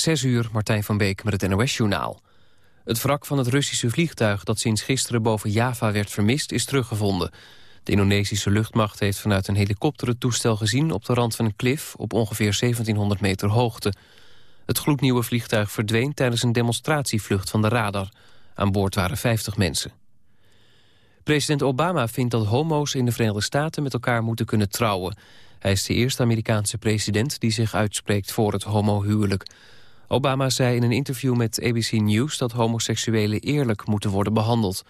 Zes uur, Martijn van Beek met het NOS-journaal. Het wrak van het Russische vliegtuig dat sinds gisteren boven Java werd vermist... is teruggevonden. De Indonesische luchtmacht heeft vanuit een helikopter het toestel gezien... op de rand van een klif op ongeveer 1700 meter hoogte. Het gloednieuwe vliegtuig verdween tijdens een demonstratievlucht van de radar. Aan boord waren 50 mensen. President Obama vindt dat homo's in de Verenigde Staten met elkaar moeten kunnen trouwen. Hij is de eerste Amerikaanse president die zich uitspreekt voor het homohuwelijk. Obama zei in een interview met ABC News dat homoseksuelen eerlijk moeten worden behandeld.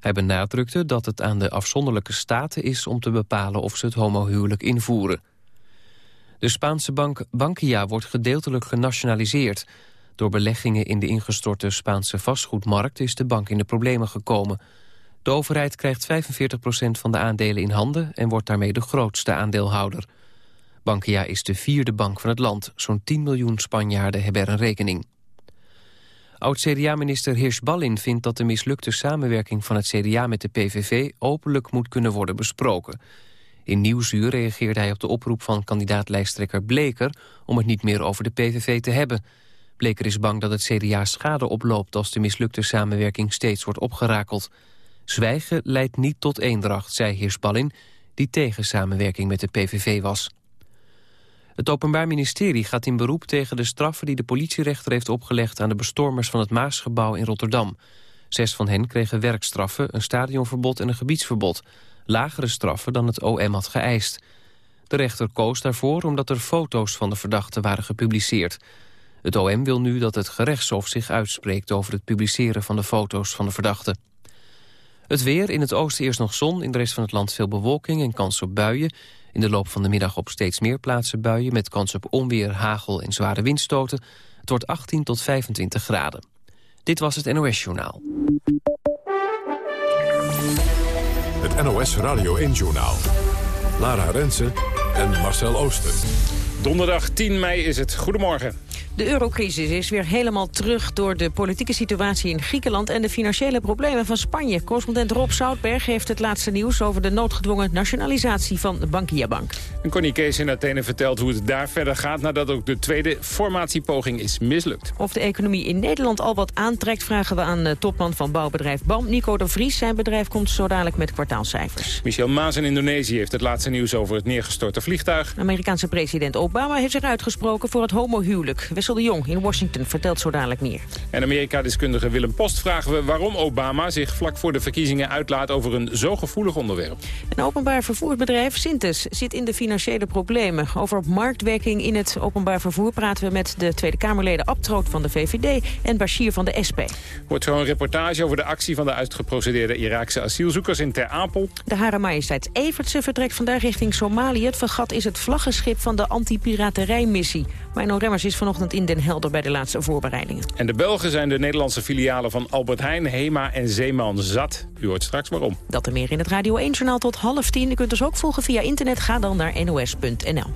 Hij benadrukte dat het aan de afzonderlijke staten is om te bepalen of ze het homohuwelijk invoeren. De Spaanse bank Bankia wordt gedeeltelijk genationaliseerd. Door beleggingen in de ingestorte Spaanse vastgoedmarkt is de bank in de problemen gekomen. De overheid krijgt 45% van de aandelen in handen en wordt daarmee de grootste aandeelhouder. Bankia is de vierde bank van het land. Zo'n 10 miljoen Spanjaarden hebben er een rekening. Oud-CDA-minister Hirsch-Ballin vindt dat de mislukte samenwerking van het CDA met de PVV openlijk moet kunnen worden besproken. In Nieuwsuur reageerde hij op de oproep van kandidaat-lijsttrekker Bleker om het niet meer over de PVV te hebben. Bleker is bang dat het CDA schade oploopt als de mislukte samenwerking steeds wordt opgerakeld. Zwijgen leidt niet tot eendracht, zei Hirsch-Ballin, die tegen samenwerking met de PVV was. Het Openbaar Ministerie gaat in beroep tegen de straffen... die de politierechter heeft opgelegd aan de bestormers van het Maasgebouw in Rotterdam. Zes van hen kregen werkstraffen, een stadionverbod en een gebiedsverbod. Lagere straffen dan het OM had geëist. De rechter koos daarvoor omdat er foto's van de verdachten waren gepubliceerd. Het OM wil nu dat het gerechtshof zich uitspreekt over het publiceren van de foto's van de verdachten. Het weer, in het oosten eerst nog zon, in de rest van het land veel bewolking en kans op buien. In de loop van de middag op steeds meer plaatsen buien... met kans op onweer, hagel en zware windstoten. Het wordt 18 tot 25 graden. Dit was het NOS Journaal. Het NOS Radio 1 Journaal. Lara Rensen en Marcel Ooster. Donderdag 10 mei is het. Goedemorgen. De eurocrisis is weer helemaal terug door de politieke situatie in Griekenland en de financiële problemen van Spanje. Correspondent Rob Zoutberg heeft het laatste nieuws over de noodgedwongen nationalisatie van de Bankia Bank. En Connie Kees in Athene vertelt hoe het daar verder gaat nadat ook de tweede formatiepoging is mislukt. Of de economie in Nederland al wat aantrekt vragen we aan de topman van bouwbedrijf BAM, Nico de Vries. Zijn bedrijf komt zo dadelijk met kwartaalcijfers. Michel Maas in Indonesië heeft het laatste nieuws over het neergestorte vliegtuig. Amerikaanse president Obama heeft zich uitgesproken voor het homohuwelijk. Wessel de Jong in Washington vertelt zo dadelijk meer. En Amerika-deskundige Willem Post vragen we waarom Obama zich vlak voor de verkiezingen uitlaat over een zo gevoelig onderwerp. Een openbaar vervoerbedrijf, Sintes, zit in de financiële problemen. Over marktwerking in het openbaar vervoer praten we met de Tweede Kamerleden Abtroot van de VVD en Bashir van de SP. Wordt zo een reportage over de actie van de uitgeprocedeerde Iraakse asielzoekers in Ter Apel. De Hare Majesteit Evertse vertrekt vandaag richting Somalië. Het vergat is het vlaggenschip van de anti-piraterijmissie. Mijn Remmers is vanochtend in Den Helder bij de laatste voorbereidingen. En de Belgen zijn de Nederlandse filialen van Albert Heijn, Hema en Zeeman zat. U hoort straks waarom. Dat er meer in het Radio 1-journaal tot half tien. U kunt ons ook volgen via internet. Ga dan naar nos.nl.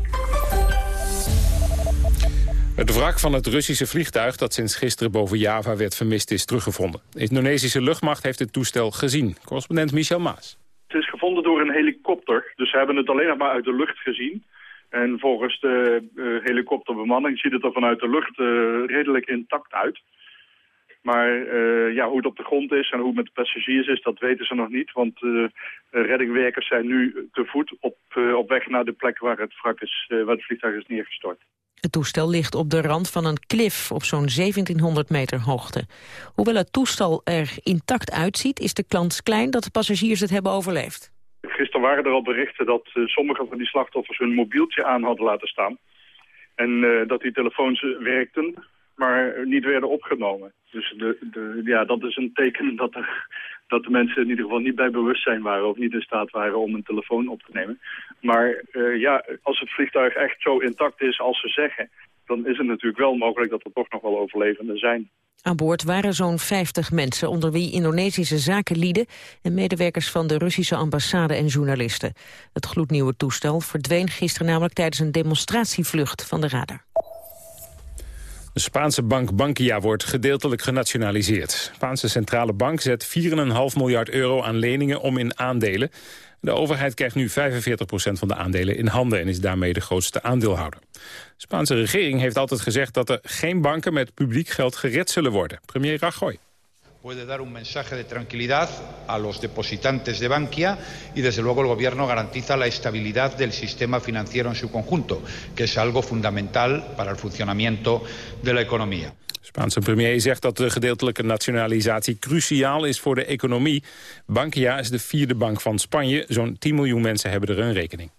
Het wrak van het Russische vliegtuig dat sinds gisteren boven Java werd vermist is teruggevonden. De Indonesische luchtmacht heeft het toestel gezien. Correspondent Michel Maas. Het is gevonden door een helikopter, dus ze hebben het alleen nog maar uit de lucht gezien. En volgens de uh, helikopterbemanning ziet het er vanuit de lucht uh, redelijk intact uit. Maar uh, ja, hoe het op de grond is en hoe het met de passagiers is, dat weten ze nog niet. Want reddingwerkers zijn nu te voet op, op weg naar de plek waar het, wrak is, waar het vliegtuig is neergestort. Het toestel ligt op de rand van een klif op zo'n 1700 meter hoogte. Hoewel het toestel er intact uitziet, is de kans klein dat de passagiers het hebben overleefd. Gisteren waren er al berichten dat uh, sommige van die slachtoffers hun mobieltje aan hadden laten staan. En uh, dat die telefoons werkten, maar niet werden opgenomen. Dus de, de, ja, dat is een teken dat, er, dat de mensen in ieder geval niet bij bewustzijn waren... of niet in staat waren om een telefoon op te nemen. Maar ja, als het vliegtuig echt zo intact is als ze zeggen... dan is het natuurlijk wel mogelijk dat er toch nog wel overlevenden zijn. Aan boord waren zo'n 50 mensen, onder wie Indonesische zakenlieden... en medewerkers van de Russische ambassade en journalisten. Het gloednieuwe toestel verdween gisteren namelijk tijdens een demonstratievlucht van de radar. De Spaanse bank Bankia wordt gedeeltelijk genationaliseerd. De Spaanse centrale bank zet 4,5 miljard euro aan leningen om in aandelen. De overheid krijgt nu 45% van de aandelen in handen... en is daarmee de grootste aandeelhouder. De Spaanse regering heeft altijd gezegd dat er geen banken met publiek geld gered zullen worden. Premier Rajoy puede dar un mensaje de tranquilidad a los depositantes de Bankia y desde luego el gobierno garantiza la estabilidad del sistema financiero en su conjunto, que es algo fundamental para el funcionamiento de la economía. De Spaanse premier zegt dat de gedeeltelijke nationalisatie cruciaal is voor de economie. Bankia is de vierde bank van Spanje. Zo'n 10 miljoen mensen hebben er een rekening.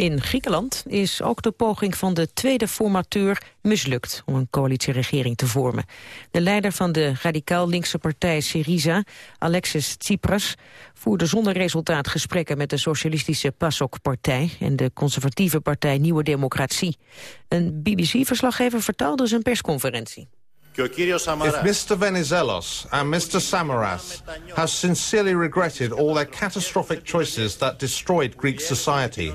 In Griekenland is ook de poging van de tweede formateur mislukt om een coalitieregering te vormen. De leider van de radicaal linkse partij Syriza, Alexis Tsipras, voerde zonder resultaat gesprekken met de socialistische PASOK-partij en de conservatieve partij Nieuwe Democratie. Een BBC-verslaggever vertaalde zijn persconferentie. If Mr. Venizelos and Mr. Samaras have sincerely regretted all their catastrophic choices that destroyed Greek society,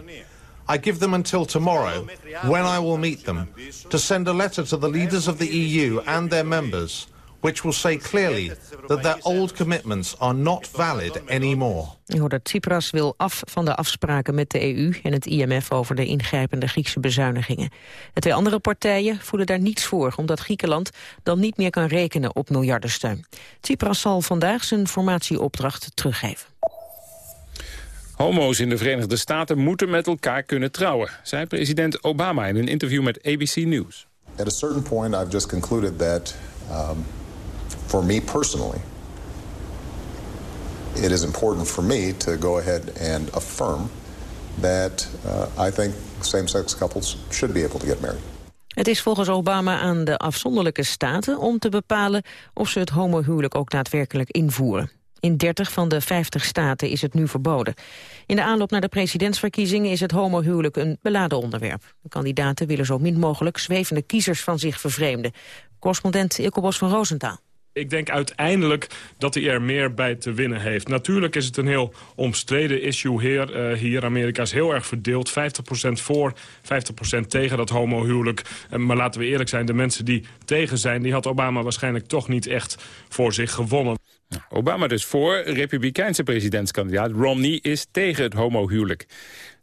I give them until tomorrow, when I will meet them, to send a letter to the leaders of the EU and their members, which will say clearly that their old commitments are not valid anymore. Je hoort dat Tsipras wil af van de afspraken met de EU en het IMF over de ingrijpende Griekse bezuinigingen. De twee andere partijen voelen daar niets voor, omdat Griekenland dan niet meer kan rekenen op miljardensteun. Tsipras zal vandaag zijn formatieopdracht teruggeven. Homo's in de Verenigde Staten moeten met elkaar kunnen trouwen, zei president Obama in een interview met ABC News. At a certain point I've just concluded that um, for me personally it is important for me to go ahead and affirm that uh, I think same-sex couples should be able to get married. Het is volgens Obama aan de afzonderlijke staten om te bepalen of ze het homohuwelijk ook daadwerkelijk invoeren. In 30 van de 50 staten is het nu verboden. In de aanloop naar de presidentsverkiezingen is het homohuwelijk een beladen onderwerp. De kandidaten willen zo min mogelijk zwevende kiezers van zich vervreemden. Correspondent Ilko Bos van Roosentaal. Ik denk uiteindelijk dat hij er meer bij te winnen heeft. Natuurlijk is het een heel omstreden issue hier. Uh, hier Amerika is heel erg verdeeld. 50% voor, 50% tegen dat homohuwelijk. Uh, maar laten we eerlijk zijn, de mensen die tegen zijn... die had Obama waarschijnlijk toch niet echt voor zich gewonnen. Obama dus voor, republikeinse presidentskandidaat Romney is tegen het homohuwelijk.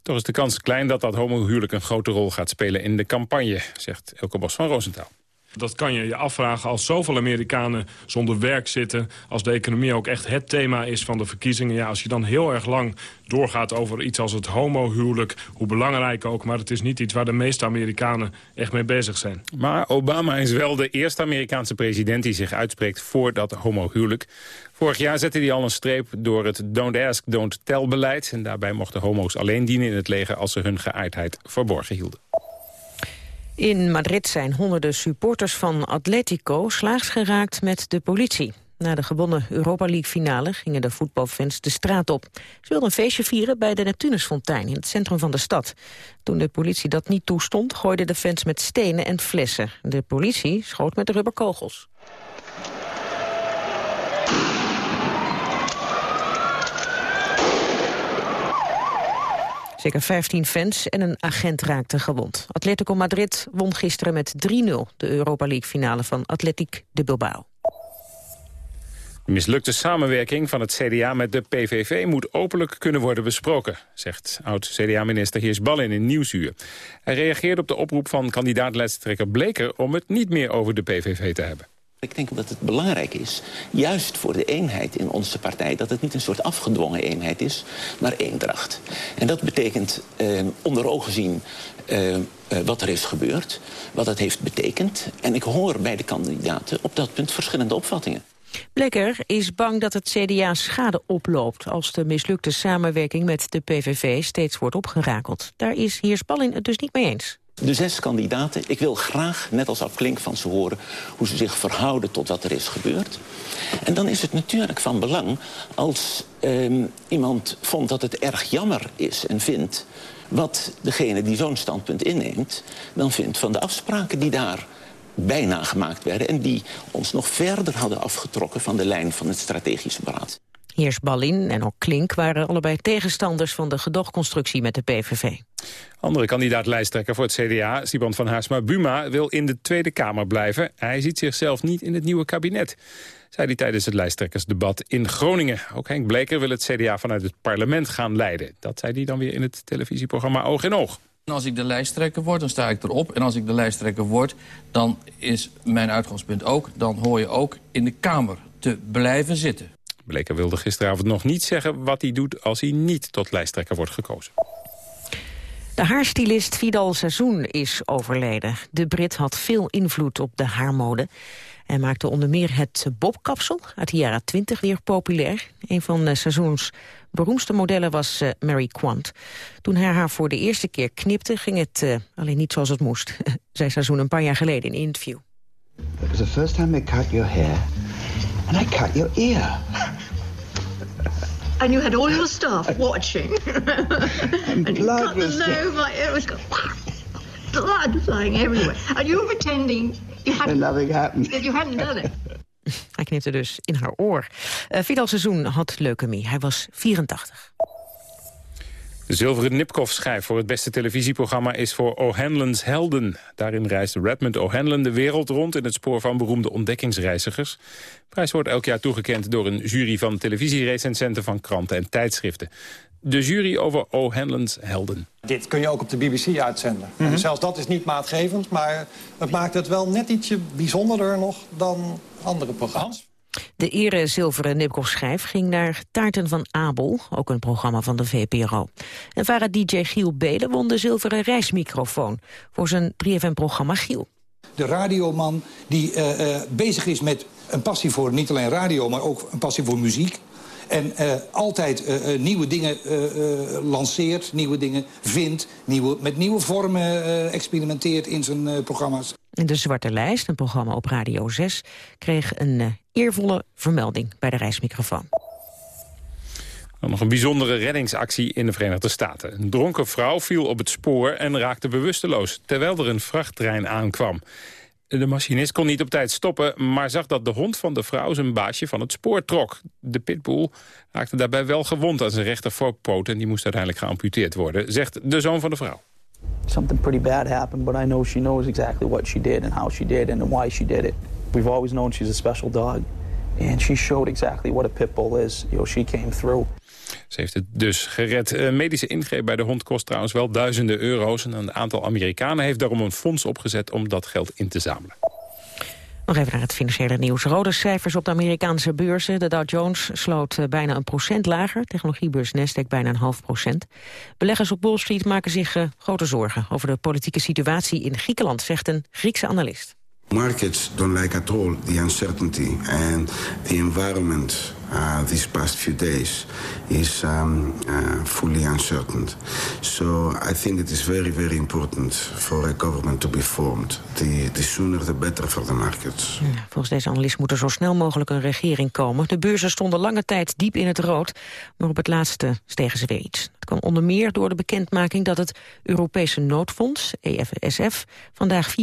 Toch is de kans klein dat dat homohuwelijk een grote rol gaat spelen in de campagne, zegt Elke Bos van Roosentaal. Dat kan je je afvragen als zoveel Amerikanen zonder werk zitten... als de economie ook echt het thema is van de verkiezingen. Ja, als je dan heel erg lang doorgaat over iets als het homohuwelijk... hoe belangrijk ook, maar het is niet iets waar de meeste Amerikanen echt mee bezig zijn. Maar Obama is wel de eerste Amerikaanse president die zich uitspreekt voor dat homohuwelijk. Vorig jaar zette hij al een streep door het Don't Ask, Don't Tell beleid. En daarbij mochten homo's alleen dienen in het leger als ze hun geaardheid verborgen hielden. In Madrid zijn honderden supporters van Atletico slaags geraakt met de politie. Na de gewonnen Europa League finale gingen de voetbalfans de straat op. Ze wilden een feestje vieren bij de Neptunusfontein in het centrum van de stad. Toen de politie dat niet toestond, gooiden de fans met stenen en flessen. De politie schoot met rubberkogels. Zeker 15 fans en een agent raakten gewond. Atletico Madrid won gisteren met 3-0 de Europa League finale van Atletiek de Bilbao. De mislukte samenwerking van het CDA met de PVV moet openlijk kunnen worden besproken, zegt oud-CDA-minister Heers Ballin in Nieuwsuur. Hij reageert op de oproep van kandidaat-lijsttrekker Bleker om het niet meer over de PVV te hebben. Ik denk dat het belangrijk is, juist voor de eenheid in onze partij... dat het niet een soort afgedwongen eenheid is, maar eendracht. En dat betekent eh, onder ogen zien eh, eh, wat er is gebeurd, wat het heeft betekend. En ik hoor bij de kandidaten op dat punt verschillende opvattingen. Blekker is bang dat het CDA schade oploopt... als de mislukte samenwerking met de PVV steeds wordt opgerakeld. Daar is Heers Ballin het dus niet mee eens. De zes kandidaten, ik wil graag, net als Klink van ze horen... hoe ze zich verhouden tot wat er is gebeurd. En dan is het natuurlijk van belang als ehm, iemand vond dat het erg jammer is en vindt... wat degene die zo'n standpunt inneemt, dan vindt van de afspraken die daar bijna gemaakt werden... en die ons nog verder hadden afgetrokken van de lijn van het strategische beraad. Heers Ballin en ook Klink waren allebei tegenstanders van de gedoogconstructie met de PVV. Andere kandidaat-lijsttrekker voor het CDA, Siban van Haarsma-Buma, wil in de Tweede Kamer blijven. Hij ziet zichzelf niet in het nieuwe kabinet, zei hij tijdens het lijsttrekkersdebat in Groningen. Ook Henk Bleker wil het CDA vanuit het parlement gaan leiden. Dat zei hij dan weer in het televisieprogramma Oog in Oog. Als ik de lijsttrekker word, dan sta ik erop. En als ik de lijsttrekker word, dan is mijn uitgangspunt ook... dan hoor je ook in de Kamer te blijven zitten. Bleker wilde gisteravond nog niet zeggen wat hij doet... als hij niet tot lijsttrekker wordt gekozen. De haarstylist Vidal Sassoon is overleden. De Brit had veel invloed op de haarmode. Hij maakte onder meer het bobkapsel uit de jaren 20 weer populair. Een van eh, Sassoons beroemdste modellen was uh, Mary Quant. Toen hij haar voor de eerste keer knipte, ging het uh, alleen niet zoals het moest. zei Sassoon een paar jaar geleden in een interview. It was the first time I cut your hair and I cut your ear. And you had all your staff watching. and, and blood was... No, my, it was blood flying everywhere. And you were pretending you hadn't, and nothing happened. that you hadn't done it. Hij knipte dus in haar oor. Uh, Vidal Seizoen had leukemie. Hij was 84. De zilveren Nipkoff-schijf voor het beste televisieprogramma is voor O'Hanlon's Helden. Daarin reist Redmond O'Hanlon de wereld rond in het spoor van beroemde ontdekkingsreizigers. De prijs wordt elk jaar toegekend door een jury van televisierecensenten van kranten en tijdschriften. De jury over O'Hanlon's Helden. Dit kun je ook op de BBC uitzenden. Mm -hmm. Zelfs dat is niet maatgevend, maar het maakt het wel net ietsje bijzonderder nog dan andere programma's. De ere zilveren Nipkoff-schijf ging naar Taarten van Abel, ook een programma van de VPRO. En VARA-dj Giel Belen won de zilveren reismicrofoon voor zijn 3FM-programma Giel. De radioman die uh, uh, bezig is met een passie voor niet alleen radio, maar ook een passie voor muziek. En uh, altijd uh, nieuwe dingen uh, lanceert, nieuwe dingen vindt... Nieuwe, met nieuwe vormen experimenteert in zijn programma's. In de Zwarte Lijst, een programma op Radio 6... kreeg een eervolle vermelding bij de reismicrofoon. Dan nog een bijzondere reddingsactie in de Verenigde Staten. Een dronken vrouw viel op het spoor en raakte bewusteloos... terwijl er een vrachttrein aankwam. De machinist kon niet op tijd stoppen, maar zag dat de hond van de vrouw zijn baasje van het spoor trok. De pitbull raakte daarbij wel gewond aan zijn rechter voorpoot en die moest uiteindelijk geamputeerd worden, zegt de zoon van de vrouw. Something pretty bad happened, but I know she knows exactly what she did and how she did and why she did it. We've always known she's a special dog. And she showed exactly what a pit bull is. You know, she came through. Ze heeft het dus gered. Uh, medische ingreep bij de hond kost trouwens wel duizenden euro's. En een aantal Amerikanen heeft daarom een fonds opgezet om dat geld in te zamelen. Nog even naar het financiële nieuws. Rode cijfers op de Amerikaanse beurzen. De Dow Jones sloot uh, bijna een procent lager. Technologiebeurs Nasdaq bijna een half procent. Beleggers op Wall Street maken zich uh, grote zorgen... over de politieke situatie in Griekenland, zegt een Griekse analist. Markets don't like at all the uncertainty and the environment uh, these past few days is um, fully uncertain. So I think it is very, very important for a government to be formed. The, the sooner the better for the markets. Volgens deze analist moet er zo snel mogelijk een regering komen. De beurzen stonden lange tijd diep in het rood, maar op het laatste stegen ze weer iets. Dat kan onder meer door de bekendmaking dat het Europese noodfonds, EFSF, vandaag 4,2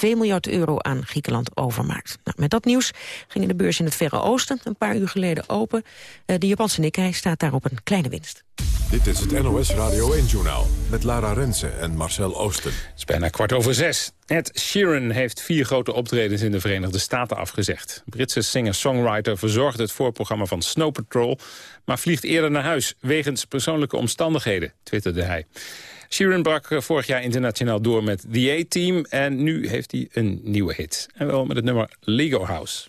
miljard euro aan Griekenland overmaakt. Nou, met dat nieuws gingen de beurs in het Verre Oosten een paar uur geleden open. Uh, de Japanse Nikkei staat daar op een kleine winst. Dit is het NOS Radio 1-journaal met Lara Rensen en Marcel Oosten. Het is bijna kwart over zes. Ed Sheeran heeft vier grote optredens in de Verenigde Staten afgezegd. Britse singer-songwriter verzorgde het voorprogramma van Snow Patrol... maar vliegt eerder naar huis wegens persoonlijke omstandigheden, twitterde hij. Sheeran brak eh, vorig jaar internationaal door met The A-Team... en nu heeft hij een nieuwe hit. En wel met het nummer Lego House.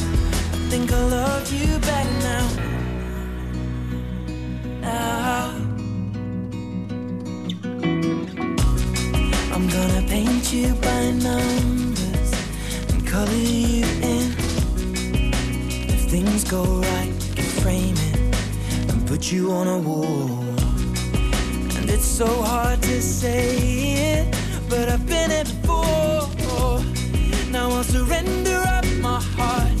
think I love you better now. Now. I'm gonna paint you by numbers and color you in. If things go right, we can frame it and put you on a wall. And it's so hard to say it, but I've been it before. Now I'll surrender up my heart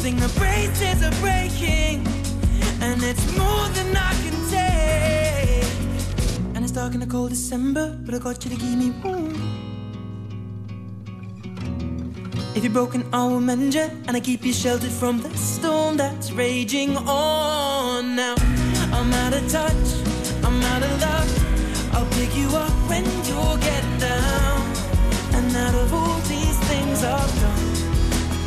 Think the braces are breaking, and it's more than I can take. And it's dark in the cold December, but I got you to give me room. If you're broken, I will mend you, and I keep you sheltered from the storm that's raging on. Now I'm out of touch, I'm out of love. I'll pick you up when you're getting down. And out of all these things I've done,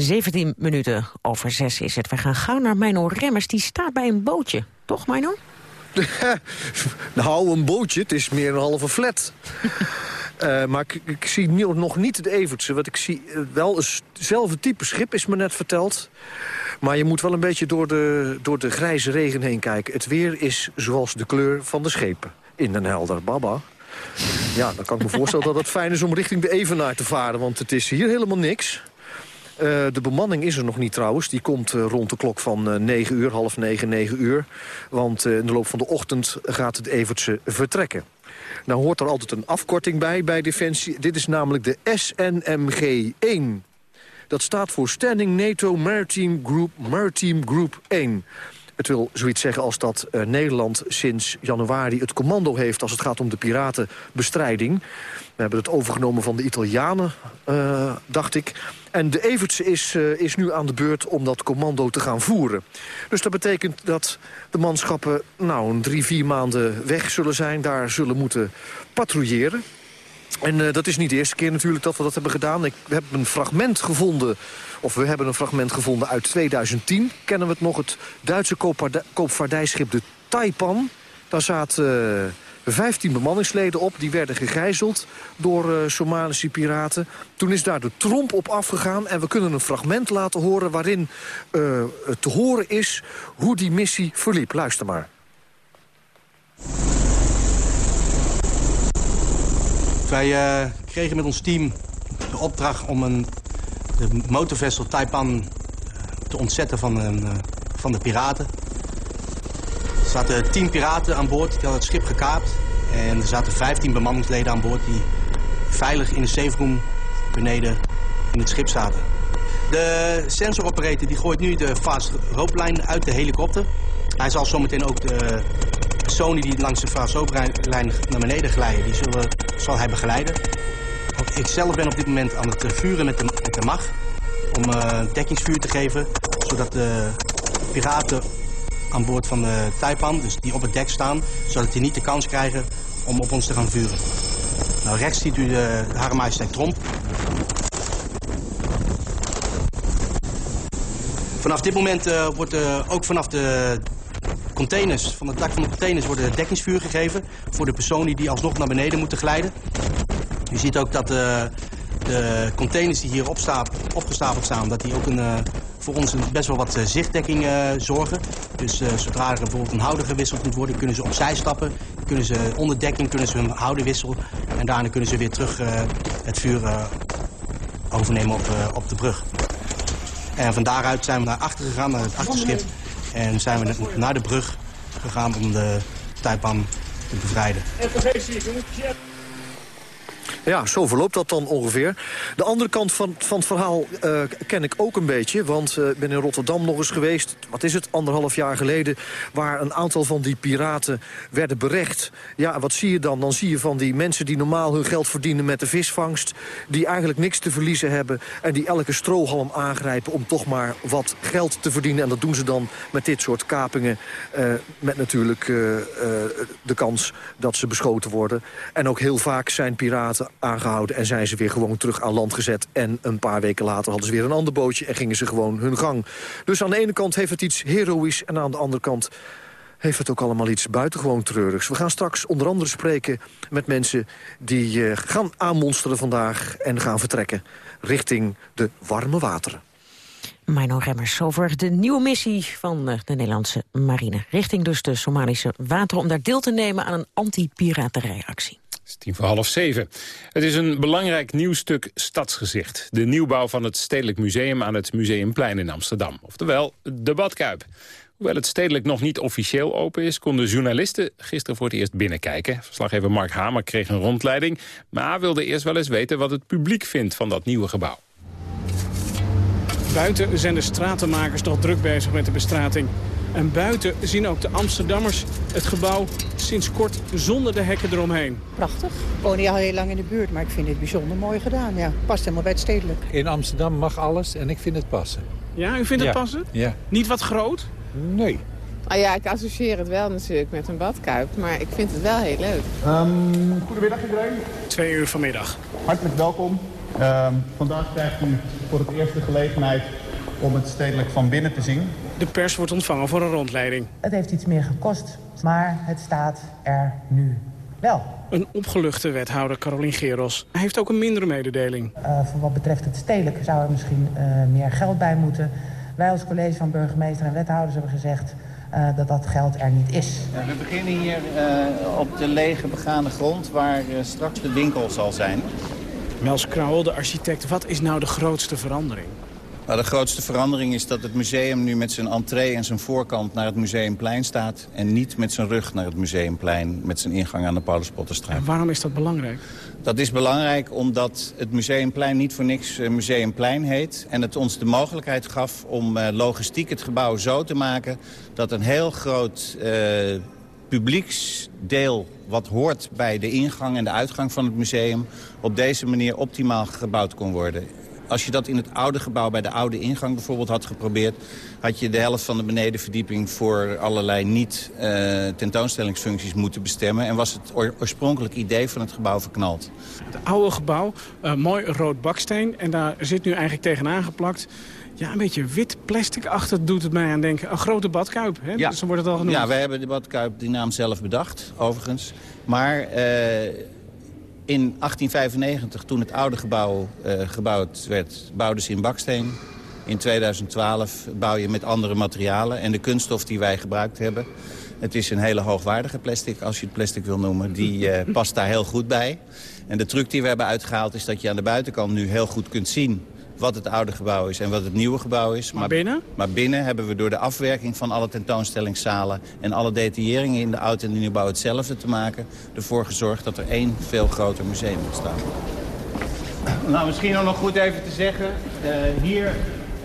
17 minuten over 6 is het. We gaan gauw naar Mino Remmers. Die staat bij een bootje. Toch, Mino? nou, een bootje. Het is meer een halve flat. Uh, maar ik, ik, zie nog niet het Evertse. Wat ik zie uh, wel hetzelfde type schip is me net verteld. Maar je moet wel een beetje door de, door de grijze regen heen kijken. Het weer is zoals de kleur van de schepen in Den Helder. Baba. Ja, dan kan ik me voorstellen dat het fijn is om richting de Evenaar te varen. Want het is hier helemaal niks. Uh, de bemanning is er nog niet trouwens. Die komt uh, rond de klok van uh, 9 uur, half 9, 9 uur. Want in de loop van de ochtend gaat het Evertse vertrekken. Nou hoort er altijd een afkorting bij, bij Defensie. Dit is namelijk de SNMG-1. Dat staat voor Standing NATO Maritime Group, Maritime Group 1. Het wil zoiets zeggen als dat uh, Nederland sinds januari het commando heeft... als het gaat om de piratenbestrijding. We hebben het overgenomen van de Italianen, uh, dacht ik. En de Evertse is, uh, is nu aan de beurt om dat commando te gaan voeren. Dus dat betekent dat de manschappen nou, een drie, vier maanden weg zullen zijn. Daar zullen moeten patrouilleren. En dat is niet de eerste keer natuurlijk dat we dat hebben gedaan. Ik heb een fragment gevonden, of we hebben een fragment gevonden uit 2010. Kennen we het nog, het Duitse koopvaardijschip de Taipan. Daar zaten uh, 15 bemanningsleden op. Die werden gegijzeld door uh, Somalische piraten. Toen is daar de tromp op afgegaan. En we kunnen een fragment laten horen waarin uh, te horen is hoe die missie verliep. Luister maar. Wij kregen met ons team de opdracht om een, de motorvessel Taipan te ontzetten van, een, uh, van de piraten. Er zaten 10 piraten aan boord, die hadden het schip gekaapt. En er zaten 15 bemanningsleden aan boord die veilig in de safe beneden in het schip zaten. De sensoroperator die gooit nu de fast rooplijn uit de helikopter. Hij zal zometeen ook de personen die langs de fast rooplijn naar beneden glijden, die zullen, zal hij begeleiden. Ik zelf ben op dit moment aan het vuren met de, met de mag om uh, dekkingsvuur te geven, zodat de piraten aan boord van de Taipan, dus die op het dek staan, zodat die niet de kans krijgen om op ons te gaan vuren. Nou, rechts ziet u de, Hare Majesteit Tromp. Vanaf dit moment wordt uh, ook vanaf de containers, van het dak van de containers, worden dekkingsvuur gegeven voor de personen die alsnog naar beneden moeten glijden. U ziet ook dat uh, de containers die hier opgestapeld staan, dat die ook een, voor ons een, best wel wat uh, zichtdekking zorgen. Dus zodra er bijvoorbeeld een houder gewisseld moet worden, kunnen ze opzij stappen. Kunnen ze onder dekking kunnen ze hun houder wisselen. En daarna kunnen ze weer terug het vuur overnemen op, op de brug. En van daaruit zijn we naar achter gegaan, naar het achterschip. En zijn we naar de brug gegaan om de Taipan te bevrijden. Ja, zo verloopt dat dan ongeveer. De andere kant van, van het verhaal uh, ken ik ook een beetje. Want uh, ik ben in Rotterdam nog eens geweest, wat is het, anderhalf jaar geleden... waar een aantal van die piraten werden berecht. Ja, wat zie je dan? Dan zie je van die mensen die normaal hun geld verdienen met de visvangst... die eigenlijk niks te verliezen hebben... en die elke strohalm aangrijpen om toch maar wat geld te verdienen. En dat doen ze dan met dit soort kapingen. Uh, met natuurlijk de kans dat ze beschoten worden. En ook heel vaak zijn piraten aangehouden... en zijn ze weer gewoon terug aan land gezet. En een paar weken later hadden ze weer een ander bootje... en gingen ze gewoon hun gang. Dus aan de ene kant heeft het iets heroïs... en aan de andere kant heeft het ook allemaal iets buitengewoon treurigs. We gaan straks onder andere spreken met mensen die uh, gaan aanmonsteren vandaag... en gaan vertrekken richting de warme wateren. Mino Remmers over de nieuwe missie van eh, de Nederlandse marine. Richting dus de Somalische wateren om daar deel te nemen aan een anti-piraterijactie. Het is tien voor half zeven. Het is een belangrijk nieuw stuk stadsgezicht. De nieuwbouw van het Stedelijk Museum aan het Museumplein in Amsterdam. Oftewel, de Badkuip. Hoewel het stedelijk nog niet officieel open is... konden journalisten gisteren voor het eerst binnenkijken. Verslaggever Mark Hamer kreeg een rondleiding... maar wilde eerst wel eens weten wat het publiek vindt van dat nieuwe gebouw. Buiten zijn de stratenmakers toch druk bezig met de bestrating. En buiten zien ook de Amsterdammers het gebouw sinds kort zonder de hekken eromheen. Prachtig. Ik woon hier al heel lang in de buurt, maar ik vind het bijzonder mooi gedaan. Ja, past helemaal bij het stedelijk. In Amsterdam mag alles en ik vind het passen. Ja, u vindt het passen? Ja. Niet wat groot? Nee. Ah ja, ik associeer het wel natuurlijk met een badkuip, maar ik vind het wel heel leuk. Um, goedemiddag iedereen. Twee uur vanmiddag. Hartelijk welkom. Um, vandaag krijgt u voor het eerst de gelegenheid om het stedelijk van binnen te zien. De pers wordt ontvangen voor een rondleiding. Het heeft iets meer gekost, maar het staat er nu wel. Een opgeluchte wethouder, Carolien Geros, heeft ook een mindere mededeling. Uh, voor wat betreft het stedelijk zou er misschien uh, meer geld bij moeten. Wij als college van burgemeester en wethouders hebben gezegd... Uh, dat dat geld er niet is. Ja, we beginnen hier op de lege begane grond waar straks de winkel zal zijn. Mels Krauwel, de architect, wat is nou de grootste verandering? Nou, de grootste verandering is dat het museum nu met zijn entree en zijn voorkant naar het Museumplein staat... en niet met zijn rug naar het Museumplein met zijn ingang aan de Pauluspotterstraat. En waarom is dat belangrijk? Dat is belangrijk omdat het Museumplein niet voor niks uh, Museumplein heet... en het ons de mogelijkheid gaf om uh, logistiek het gebouw zo te maken... dat een heel groot uh, publieksdeel wat hoort bij de ingang en de uitgang van het museum... op deze manier optimaal gebouwd kon worden. Als je dat in het oude gebouw bij de oude ingang bijvoorbeeld had geprobeerd... had je de helft van de benedenverdieping voor allerlei niet-tentoonstellingsfuncties uh, moeten bestemmen... en was het oor oorspronkelijk idee van het gebouw verknald. Het oude gebouw, uh, mooi rood baksteen en daar zit nu eigenlijk tegenaan geplakt... Ja, een beetje wit plastic achter doet het mij aan denken. Een grote badkuip, hè? Ja. Dus dan wordt het al genoemd. Ja, wij hebben de badkuip die naam zelf bedacht, overigens. Maar... Uh, in 1895, toen het oude gebouw uh, gebouwd werd, bouwden ze in baksteen. In 2012 bouw je met andere materialen. En de kunststof die wij gebruikt hebben... het is een hele hoogwaardige plastic, als je het plastic wil noemen. Die uh, past daar heel goed bij. En de truc die we hebben uitgehaald is dat je aan de buitenkant nu heel goed kunt zien wat het oude gebouw is en wat het nieuwe gebouw is. Maar, maar, binnen? Maar binnen hebben we door de afwerking van alle tentoonstellingszalen... en alle detailleringen in de oude en de nieuwbouw hetzelfde te maken... ervoor gezorgd dat er één veel groter museum ontstaat. Nou, misschien nog goed even te zeggen. Uh, hier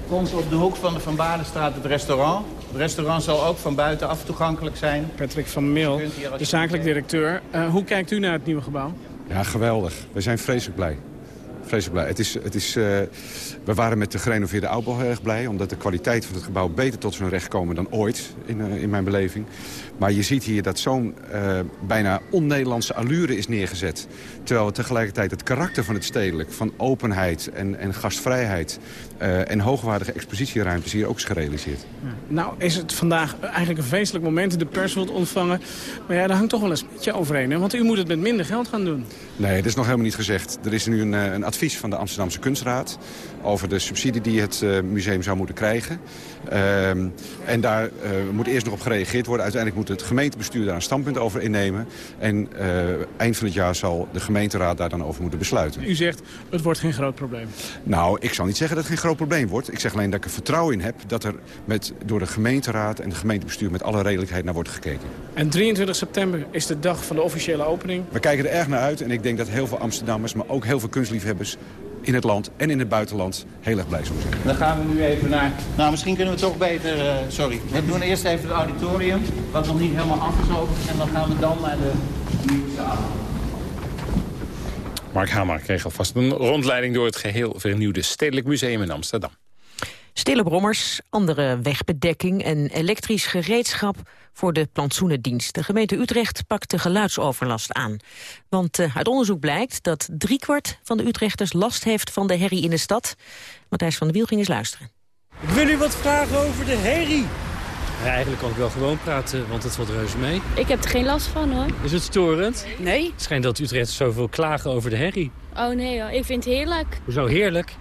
komt op de hoek van de Van Baardenstraat het restaurant. Het restaurant zal ook van buitenaf toegankelijk zijn. Patrick van Mil, de zakelijk directeur. Uh, hoe kijkt u naar het nieuwe gebouw? Ja, geweldig. We zijn vreselijk blij vreselijk blij. Het is, het is, uh, we waren met de gerenoveerde oudbouw heel erg blij... omdat de kwaliteit van het gebouw beter tot zijn recht komen dan ooit, in, uh, in mijn beleving. Maar je ziet hier dat zo'n uh, bijna on-Nederlandse allure is neergezet. Terwijl we tegelijkertijd het karakter van het stedelijk... van openheid en, en gastvrijheid en hoogwaardige expositieruimtes hier ook is gerealiseerd. Nou is het vandaag eigenlijk een feestelijk moment. De pers wilt ontvangen. Maar ja, daar hangt toch wel een beetje overheen. Hè? Want u moet het met minder geld gaan doen. Nee, dat is nog helemaal niet gezegd. Er is nu een, een advies van de Amsterdamse Kunstraad... over de subsidie die het eh, museum zou moeten krijgen. Ehm, en daar moet eerst nog op gereageerd worden. Uiteindelijk moet het gemeentebestuur daar een standpunt over innemen. En eind van het jaar zal de gemeenteraad daar dan over moeten besluiten. U zegt, het wordt geen groot probleem. Nou, ik zal niet zeggen dat het geen groot probleem wordt. Ik zeg alleen dat ik er vertrouwen in heb... dat er met, door de gemeenteraad en het gemeentebestuur met alle redelijkheid naar wordt gekeken. En 23 september is de dag van de officiële opening. We kijken er erg naar uit en ik denk dat heel veel Amsterdammers... maar ook heel veel kunstliefhebbers in het land en in het buitenland heel erg blij zullen zijn. Dan gaan we nu even naar... Nou, misschien kunnen we toch beter... Uh, sorry. We doen eerst even het auditorium, wat nog niet helemaal af is over. En dan gaan we dan naar de nieuwe zaal. Mark Hamer kreeg alvast een rondleiding door het geheel vernieuwde Stedelijk Museum in Amsterdam. Stille brommers, andere wegbedekking en elektrisch gereedschap voor de plantsoenendienst. De gemeente Utrecht pakt de geluidsoverlast aan. Want uh, uit onderzoek blijkt dat driekwart van de Utrechters last heeft van de herrie in de stad. Matthijs van der Wiel ging eens luisteren. Ik wil u wat vragen over de herrie. Ja, eigenlijk kan ik wel gewoon praten, want het valt reuze mee. Ik heb er geen last van, hoor. Is het storend? Nee. Het schijnt dat Utrechters zoveel klagen over de herrie. Oh nee, hoor. ik vind het heerlijk. Hoezo heerlijk?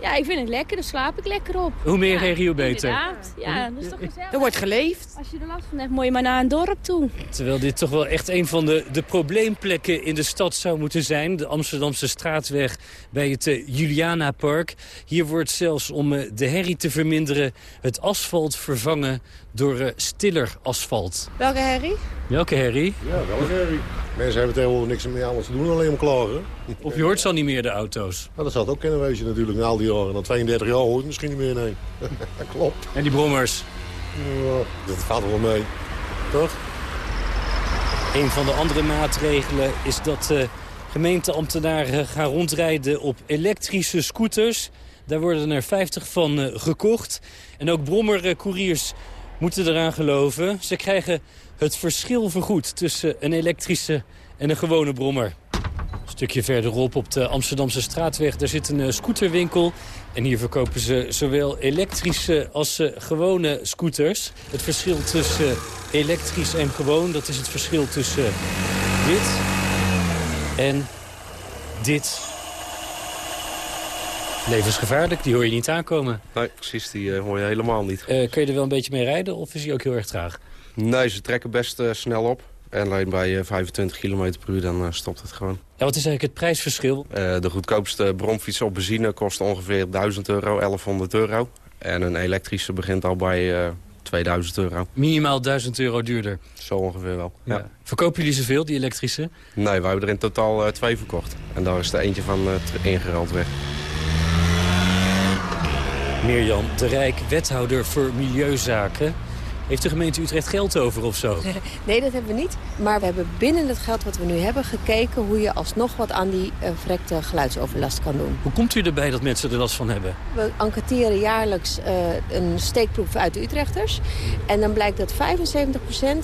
Ja, ik vind het lekker, daar slaap ik lekker op. Hoe meer ja, hoe beter. Inderdaad, ja, dat is toch gezellig. Er wordt geleefd. Als je er last van hebt, moet je maar naar een dorp toe. Terwijl dit toch wel echt een van de, de probleemplekken in de stad zou moeten zijn. De Amsterdamse straatweg bij het uh, Juliana Park. Hier wordt zelfs om uh, de herrie te verminderen het asfalt vervangen door uh, stiller asfalt. Welke herrie? Welke herrie? Ja, welke herrie? Mensen hebben tegenwoordig niks meer anders te doen, alleen maar klagen. Of je hoort ze al niet meer, de auto's? Nou, dat zou het ook kunnen wezen natuurlijk, na al die jaren. Na 32 jaar hoort het misschien niet meer, nee. Klopt. En die brommers? Ja, dat valt wel mee, toch? Een van de andere maatregelen is dat uh, gemeenteambtenaren gaan rondrijden op elektrische scooters. Daar worden er 50 van uh, gekocht. En ook brommercouriers moeten eraan geloven. Ze krijgen het verschil vergoed tussen een elektrische en een gewone brommer. Een stukje verderop op de Amsterdamse straatweg, daar zit een scooterwinkel. En hier verkopen ze zowel elektrische als uh, gewone scooters. Het verschil tussen elektrisch en gewoon, dat is het verschil tussen dit en dit. Levensgevaarlijk, die hoor je niet aankomen. Nee, precies, die uh, hoor je helemaal niet. Uh, kun je er wel een beetje mee rijden of is hij ook heel erg traag? Nee, ze trekken best uh, snel op. En alleen bij 25 km per uur dan stopt het gewoon. Ja, wat is eigenlijk het prijsverschil? de goedkoopste bromfiets op benzine kost ongeveer 1000 euro, 1100 euro. En een elektrische begint al bij 2000 euro. Minimaal 1000 euro duurder? Zo ongeveer wel, ja. ja. Verkopen jullie zoveel, die elektrische? Nee, we hebben er in totaal twee verkocht. En daar is er eentje van ingeruild weg. Mirjam de Rijk, wethouder voor Milieuzaken. Heeft de gemeente Utrecht geld over of zo? Nee, dat hebben we niet. Maar we hebben binnen het geld wat we nu hebben gekeken... hoe je alsnog wat aan die uh, verrekte geluidsoverlast kan doen. Hoe komt u erbij dat mensen er last van hebben? We enquêteren jaarlijks uh, een steekproef uit de Utrechters. En dan blijkt dat 75%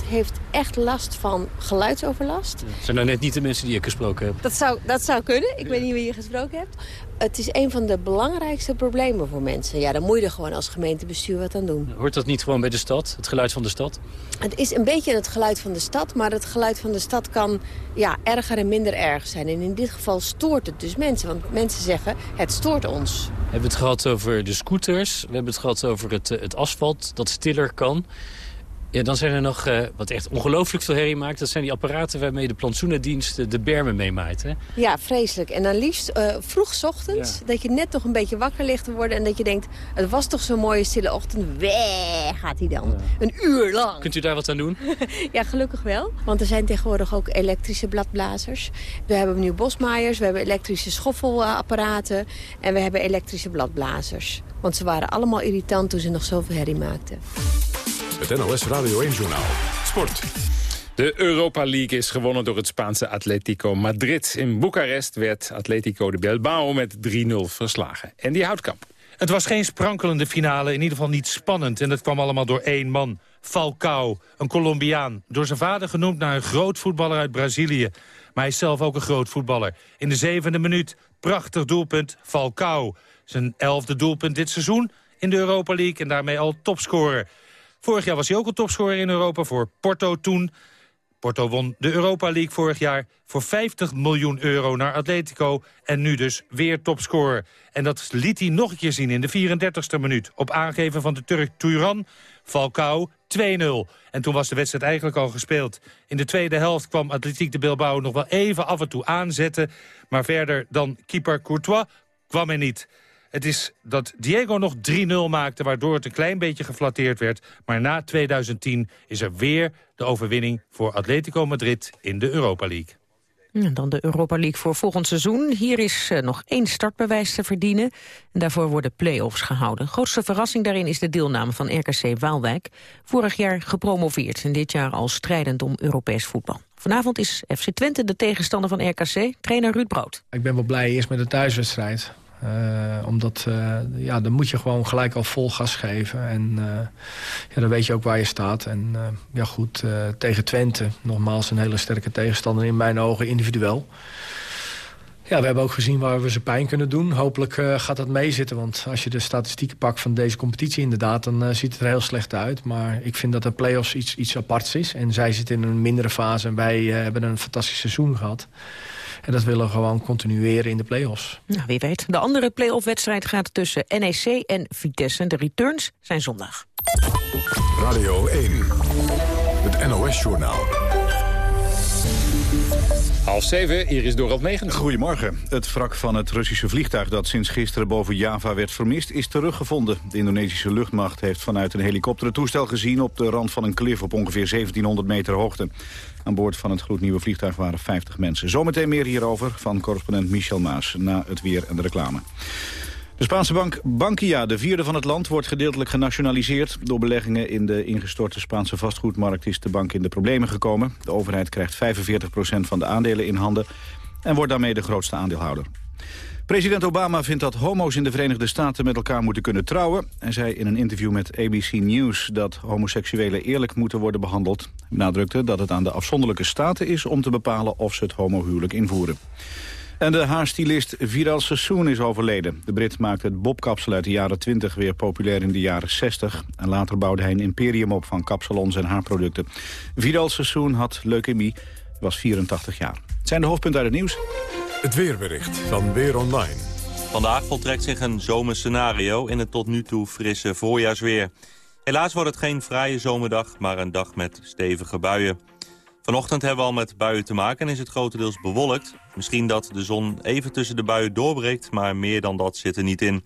heeft echt last van geluidsoverlast. Ja. Zijn nou net niet de mensen die ik gesproken heb? Dat zou, dat zou kunnen. Ik ja. weet niet wie je gesproken hebt. Het is een van de belangrijkste problemen voor mensen. Ja, dan moet je er gewoon als gemeentebestuur wat aan doen. Hoort dat niet gewoon bij de stad, het geluid van de stad? Het is een beetje het geluid van de stad, maar het geluid van de stad kan ja, erger en minder erg zijn. En in dit geval stoort het dus mensen, want mensen zeggen het stoort ons. We hebben het gehad over de scooters, we hebben het gehad over het, het asfalt dat stiller kan. Ja, dan zijn er nog, uh, wat echt ongelooflijk veel herrie maakt... dat zijn die apparaten waarmee de plantsoenendienst de bermen meemaait. Hè? Ja, vreselijk. En dan liefst uh, vroeg ochtends, ja. dat je net nog een beetje wakker ligt te worden... en dat je denkt, het was toch zo'n mooie stille ochtend. Wee, gaat hij dan. Ja. Een uur lang. Kunt u daar wat aan doen? ja, gelukkig wel. Want er zijn tegenwoordig ook elektrische bladblazers. We hebben nu bosmaaiers, we hebben elektrische schoffelapparaten... en we hebben elektrische bladblazers. Want ze waren allemaal irritant toen ze nog zoveel herrie maakten. Het NOS Radio 1-journaal. Sport. De Europa League is gewonnen door het Spaanse Atletico Madrid. In Boekarest werd Atletico de Bilbao met 3-0 verslagen. En die houtkamp. Het was geen sprankelende finale, in ieder geval niet spannend. En dat kwam allemaal door één man, Falcao, een Colombiaan. Door zijn vader genoemd naar een groot voetballer uit Brazilië. Maar hij is zelf ook een groot voetballer. In de zevende minuut, prachtig doelpunt, Falcao. Zijn elfde doelpunt dit seizoen in de Europa League en daarmee al topscorer. Vorig jaar was hij ook al topscorer in Europa voor Porto toen. Porto won de Europa League vorig jaar voor 50 miljoen euro naar Atletico. En nu dus weer topscorer. En dat liet hij nog een keer zien in de 34e minuut. Op aangeven van de Turk Turan, Falcao 2-0. En toen was de wedstrijd eigenlijk al gespeeld. In de tweede helft kwam Atletiek de Bilbao nog wel even af en toe aanzetten. Maar verder dan keeper Courtois kwam er niet. Het is dat Diego nog 3-0 maakte, waardoor het een klein beetje geflatteerd werd. Maar na 2010 is er weer de overwinning voor Atletico Madrid in de Europa League. En dan de Europa League voor volgend seizoen. Hier is uh, nog één startbewijs te verdienen. En daarvoor worden play-offs gehouden. Grootste verrassing daarin is de deelname van RKC Waalwijk. Vorig jaar gepromoveerd en dit jaar al strijdend om Europees voetbal. Vanavond is FC Twente de tegenstander van RKC, trainer Ruud Brood. Ik ben wel blij eerst met de thuiswedstrijd. Uh, omdat uh, ja, dan moet je gewoon gelijk al vol gas geven. En uh, ja, dan weet je ook waar je staat. En ja goed, tegen Twente, nogmaals een hele sterke tegenstander in mijn ogen individueel. Ja, we hebben ook gezien waar we ze pijn kunnen doen. Hopelijk gaat dat meezitten, want als je de statistieken pakt van deze competitie inderdaad... dan ziet het er heel slecht uit. Maar ik vind dat de play-offs iets, iets aparts is. En zij zitten in een mindere fase en wij hebben een fantastisch seizoen gehad. En dat willen we gewoon continueren in de play-offs. Nou, wie weet. De andere play-off wedstrijd gaat tussen NEC en Vitesse. De returns zijn zondag. Radio 1, het NOS-journaal. Half zeven, hier is Dorald Negen. Goedemorgen. Het wrak van het Russische vliegtuig dat sinds gisteren boven Java werd vermist... is teruggevonden. De Indonesische luchtmacht heeft vanuit een helikopter het toestel gezien... op de rand van een klif op ongeveer 1700 meter hoogte. Aan boord van het gloednieuwe vliegtuig waren 50 mensen. Zometeen meer hierover van correspondent Michel Maas... na het weer en de reclame. De Spaanse bank Bankia, de vierde van het land, wordt gedeeltelijk genationaliseerd. Door beleggingen in de ingestorte Spaanse vastgoedmarkt is de bank in de problemen gekomen. De overheid krijgt 45% van de aandelen in handen en wordt daarmee de grootste aandeelhouder. President Obama vindt dat homo's in de Verenigde Staten met elkaar moeten kunnen trouwen. Hij zei in een interview met ABC News dat homoseksuelen eerlijk moeten worden behandeld. Hij dat het aan de afzonderlijke staten is om te bepalen of ze het homohuwelijk invoeren. En de haarstylist Viral Sassoon is overleden. De Brit maakte het bobkapsel uit de jaren 20 weer populair in de jaren 60. En later bouwde hij een imperium op van kapsalons en haarproducten. Viral Sassoon had leukemie, was 84 jaar. Het zijn de hoofdpunten uit het nieuws. Het weerbericht van Weer Online. Vandaag voltrekt zich een zomerscenario in het tot nu toe frisse voorjaarsweer. Helaas wordt het geen vrije zomerdag, maar een dag met stevige buien. Vanochtend hebben we al met buien te maken en is het grotendeels bewolkt. Misschien dat de zon even tussen de buien doorbreekt, maar meer dan dat zit er niet in.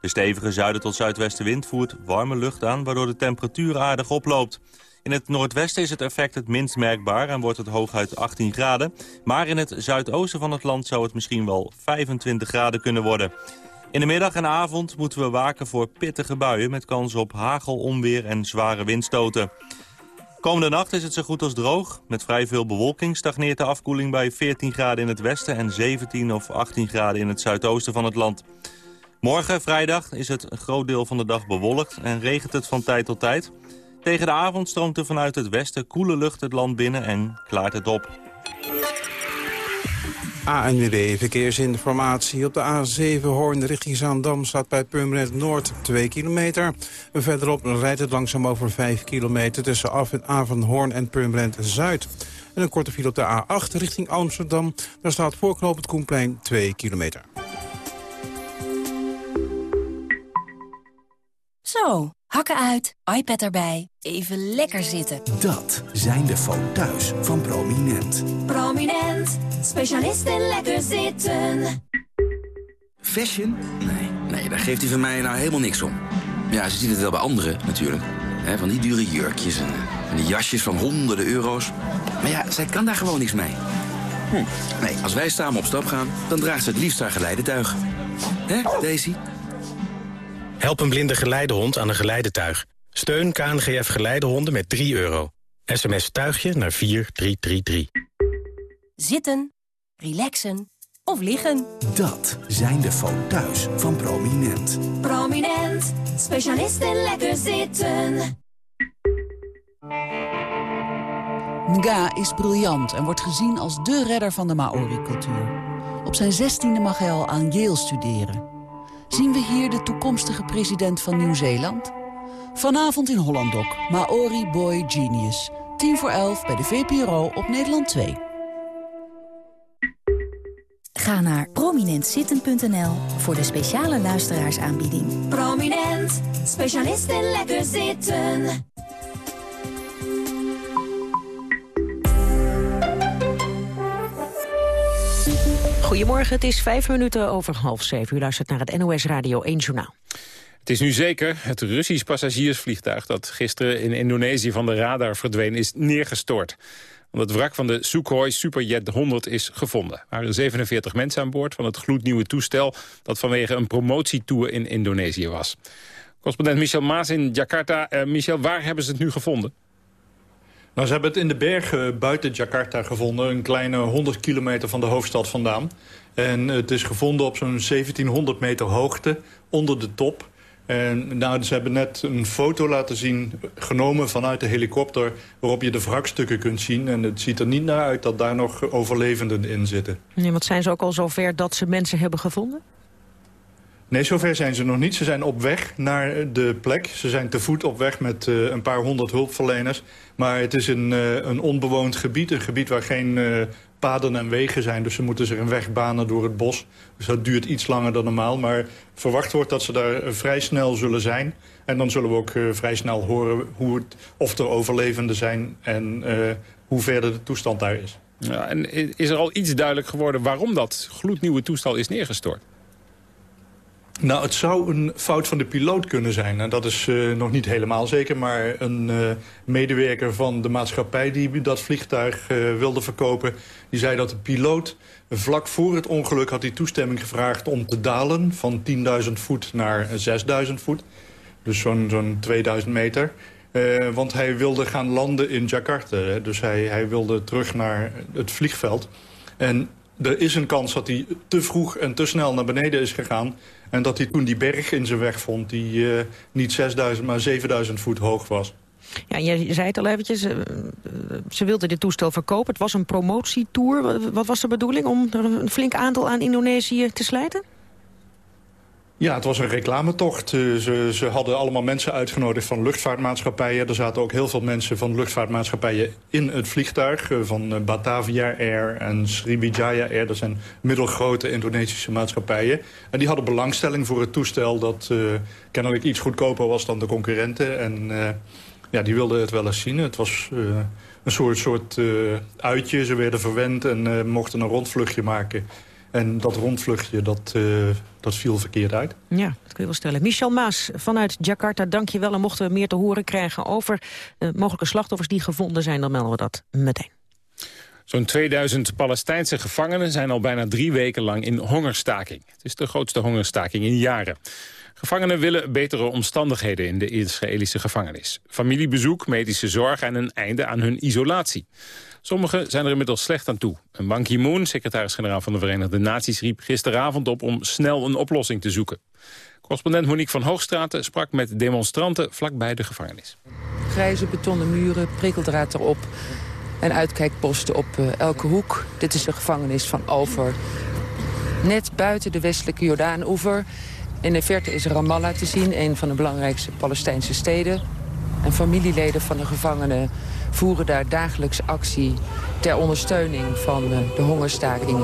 De stevige zuiden tot zuidwestenwind voert warme lucht aan... waardoor de temperatuur aardig oploopt. In het noordwesten is het effect het minst merkbaar en wordt het hooguit 18 graden. Maar in het zuidoosten van het land zou het misschien wel 25 graden kunnen worden. In de middag en avond moeten we waken voor pittige buien... met kans op hagel, onweer en zware windstoten. Komende nacht is het zo goed als droog. Met vrij veel bewolking stagneert de afkoeling bij 14 graden in het westen... en 17 of 18 graden in het zuidoosten van het land. Morgen, vrijdag, is het een groot deel van de dag bewolkt... en regent het van tijd tot tijd. Tegen de avond stroomt er vanuit het westen koele lucht het land binnen en klaart het op. ANWB Verkeersinformatie. Op de A7 Hoorn richting Zaandam staat bij Purmerend Noord 2 kilometer. Verderop rijdt het langzaam over 5 kilometer tussen Af en Avanhoorn en Purmerend Zuid. En een korte file op de A8 richting Amsterdam. Daar staat voorknopend Koenplein 2 kilometer. Zo, hakken uit, iPad erbij, even lekker zitten. Dat zijn de foto's van Prominent. Prominent, specialist in lekker zitten. Fashion? Nee, nee, daar geeft hij van mij nou helemaal niks om. Ja, ze ziet het wel bij anderen natuurlijk. He, van die dure jurkjes en, en die jasjes van honderden euro's. Maar ja, zij kan daar gewoon niks mee. Hm. Nee, als wij samen op stap gaan, dan draagt ze het liefst haar geleidetuig. Hè, Daisy? Help een blinde geleidehond aan een geleidetuig. Steun KNGF Geleidehonden met 3 euro. SMS tuigje naar 4333. Zitten, relaxen of liggen. Dat zijn de foto's van Prominent. Prominent, specialist in lekker zitten. Nga is briljant en wordt gezien als de redder van de Maori-cultuur. Op zijn zestiende mag hij al aan Yale studeren. Zien we hier de toekomstige president van Nieuw-Zeeland? Vanavond in Hollandok, Maori Boy Genius. 10 voor 11 bij de VPRO op Nederland 2. Ga naar prominentzitten.nl voor de speciale luisteraarsaanbieding. Prominent, specialist in lekker zitten. Goedemorgen, het is vijf minuten over half zeven. U luistert naar het NOS Radio 1 Journaal. Het is nu zeker, het Russisch passagiersvliegtuig... dat gisteren in Indonesië van de radar verdween, is neergestort. Want het wrak van de Sukhoi Superjet 100 is gevonden. Er waren 47 mensen aan boord van het gloednieuwe toestel... dat vanwege een promotietour in Indonesië was. Correspondent Michel Maas in Jakarta. Uh, Michel, waar hebben ze het nu gevonden? Nou, ze hebben het in de bergen buiten Jakarta gevonden. Een kleine 100 kilometer van de hoofdstad vandaan. En het is gevonden op zo'n 1700 meter hoogte onder de top. En nou, ze hebben net een foto laten zien, genomen vanuit de helikopter... waarop je de wrakstukken kunt zien. En het ziet er niet naar uit dat daar nog overlevenden in zitten. Nee, want zijn ze ook al zover dat ze mensen hebben gevonden? Nee, zover zijn ze nog niet. Ze zijn op weg naar de plek. Ze zijn te voet op weg met uh, een paar honderd hulpverleners. Maar het is een, uh, een onbewoond gebied. Een gebied waar geen uh, paden en wegen zijn. Dus ze moeten zich een weg banen door het bos. Dus dat duurt iets langer dan normaal. Maar verwacht wordt dat ze daar vrij snel zullen zijn. En dan zullen we ook vrij snel horen hoe het, of er overlevenden zijn... en hoe verder de toestand daar is. Ja, en is er al iets duidelijk geworden waarom dat gloednieuwe toestel is neergestort? Nou, het zou een fout van de piloot kunnen zijn. En dat is uh, nog niet helemaal zeker. Maar een uh, medewerker van de maatschappij die dat vliegtuig uh, wilde verkopen... die zei dat de piloot vlak voor het ongeluk had hij toestemming gevraagd... om te dalen van 10.000 voet naar 6.000 voet. Dus zo'n zo'n 2000 meter. want hij wilde gaan landen in Jakarta. Hè. Dus hij, hij wilde terug naar het vliegveld. En er is een kans dat hij te vroeg en te snel naar beneden is gegaan... En dat hij toen die berg in zijn weg vond die uh, niet 6000 maar 7000 voet hoog was. Ja, je zei het al eventjes, uh, ze wilden dit toestel verkopen. Het was een promotietour. Wat was de bedoeling om een flink aantal aan Indonesië te slijten? Ja, het was een reclametocht. Uh, ze, ze hadden allemaal mensen uitgenodigd van luchtvaartmaatschappijen. Er zaten ook heel veel mensen van luchtvaartmaatschappijen in het vliegtuig. Uh, van uh, Batavia Air en Sriwijaya Air. Dat zijn middelgrote Indonesische maatschappijen. En die hadden belangstelling voor het toestel... dat kennelijk iets goedkoper was dan de concurrenten. En ja, die wilden het wel eens zien. Het was een soort, soort uitje. Ze werden verwend en mochten een rondvluchtje maken... En dat rondvluchtje, dat, uh, dat viel verkeerd uit. Ja, dat kun je wel stellen. Michel Maas vanuit Jakarta, dank je wel. En mochten we meer te horen krijgen over uh, mogelijke slachtoffers die gevonden zijn... dan melden we dat meteen. Zo'n 2000 Palestijnse gevangenen zijn al bijna drie weken lang in hongerstaking. Het is de grootste hongerstaking in jaren. Gevangenen willen betere omstandigheden in de Israëlische gevangenis. Familiebezoek, medische zorg en een einde aan hun isolatie. Sommigen zijn er inmiddels slecht aan toe. Een Ban Ki-moon, secretaris-generaal van de Verenigde Naties... riep gisteravond op om snel een oplossing te zoeken. Correspondent Monique van Hoogstraten sprak met demonstranten vlakbij de gevangenis. Grijze betonnen muren, prikkeldraad erop en uitkijkposten op uh, elke hoek. Dit is de gevangenis van Over. Net buiten de westelijke Jordaan-oever. In de verte is Ramallah te zien, een van de belangrijkste Palestijnse steden. En familieleden van de gevangenen voeren daar dagelijks actie ter ondersteuning van eh, de hongerstaking.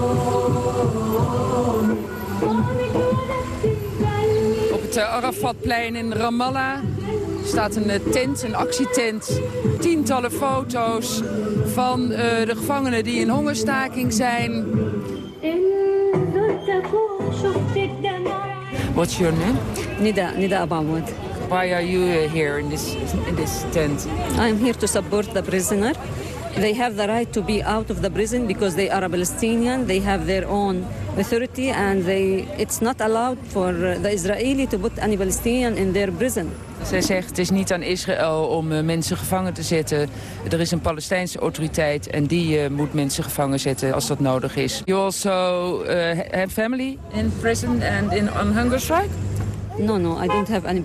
Op het eh, Arafatplein in Ramallah staat een eh, tent, een actietent. Tientallen foto's van de gevangenen die in hongerstaking zijn. What's your name? Nida, Nida Abamud. Why are you uh, here in this in this tent? I'm here to support the prisoner. They have the right to be out of the prison because they are a Palestinian. They have their own authority and they, it's not allowed for uh, the Israeli to put any Palestinian in their prison. Zij zegt het is niet aan Israël om uh, mensen gevangen te zetten. Er is een Palestijnse autoriteit en die uh, moet mensen gevangen zetten als dat nodig is. You also uh, have family in prison and in on hunger strike? No, no, I don't have any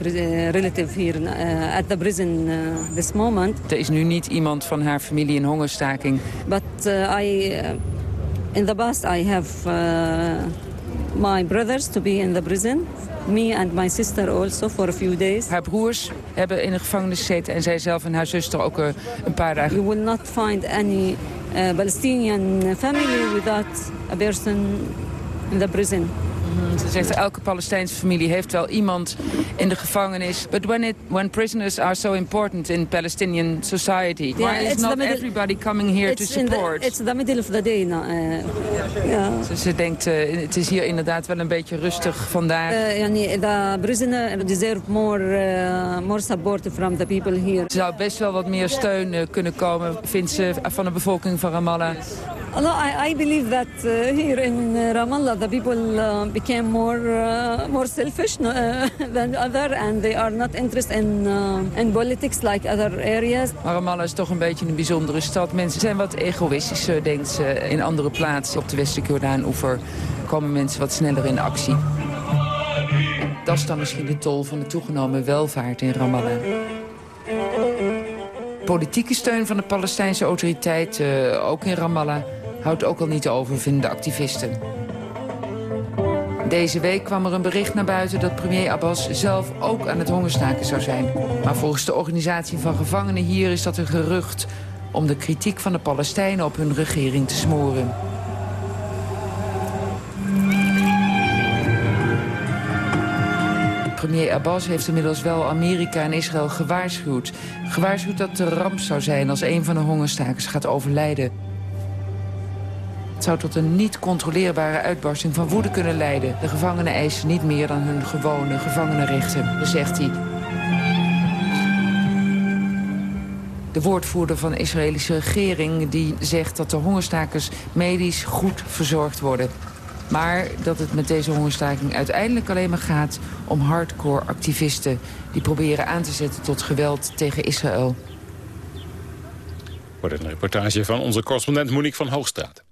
relative here uh, at the prison uh, this moment. Er is nu niet iemand van haar familie in hongerstaking. But uh, I, in the past I have my brothers to be in the prison. Me and my sister also for a few days. Haar broers hebben in de gevangenis gezeten en zij zelf en haar zuster ook uh, een paar dagen. You will not find any uh, Palestinian family without a person in the prison. Ze zegt elke Palestijnse familie heeft wel iemand in de gevangenis. But when, it, when prisoners are so important in Palestinian society, why is not middle, everybody coming here to support? It's the middle of the day. No, uh, eh, ze, denkt, eh, het is hier inderdaad wel een beetje rustig vandaag. Uh, the prisoners deserve more, more support from the people here. Er zou best wel wat meer steun kunnen komen, vindt ze, van de bevolking van Ramallah. No, I, I believe that uh, here in uh, Ramallah the people uh, became more uh, more selfish uh, than other, and they are not interested in uh, in politics like other areas. Maar Ramallah is toch een beetje een bijzondere stad. Mensen zijn wat egoïstischer, denkt ze. In andere plaatsen op de westelijke Jordaan-oever komen mensen wat sneller in actie. Dat is dan misschien de tol van de toegenomen welvaart in Ramallah. Politieke steun van de Palestijnse autoriteit, eh, ook in Ramallah, houdt ook al niet over, vinden de activisten. Deze week kwam er een bericht naar buiten dat premier Abbas zelf ook aan het hongerstaken zou zijn. Maar volgens de organisatie van gevangenen hier is dat een gerucht... om de kritiek van de Palestijnen op hun regering te smoren. Premier Abbas heeft inmiddels wel Amerika en Israël gewaarschuwd. Gewaarschuwd dat de ramp zou zijn als een van de hongerstakers gaat overlijden. Het zou tot een niet controleerbare uitbarsting van woede kunnen leiden. De gevangenen eisen niet meer dan hun gewone gevangenenrechten, zegt hij. De woordvoerder van de Israëlische regering die zegt dat de hongerstakers medisch goed verzorgd worden. Maar dat het met deze hongerstaking uiteindelijk alleen maar gaat om hardcore activisten... die proberen aan te zetten tot geweld tegen Israël. Wordt een reportage van onze correspondent Monique van Hoogstraat.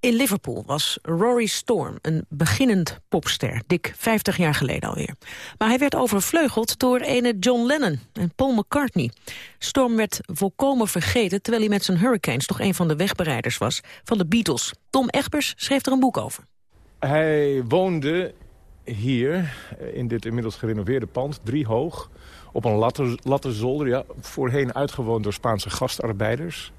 In Liverpool was Rory Storm een beginnend popster, dik 50 jaar geleden alweer. Maar hij werd overvleugeld door ene John Lennon en Paul McCartney. Storm werd volkomen vergeten, terwijl hij met zijn Hurricanes toch een van de wegbereiders was van de Beatles. Tom Egbers schreef er een boek over. Hij woonde hier, in dit inmiddels gerenoveerde pand, drie hoog... op een latten, lattenzolder, ja, voorheen uitgewoond door Spaanse gastarbeiders.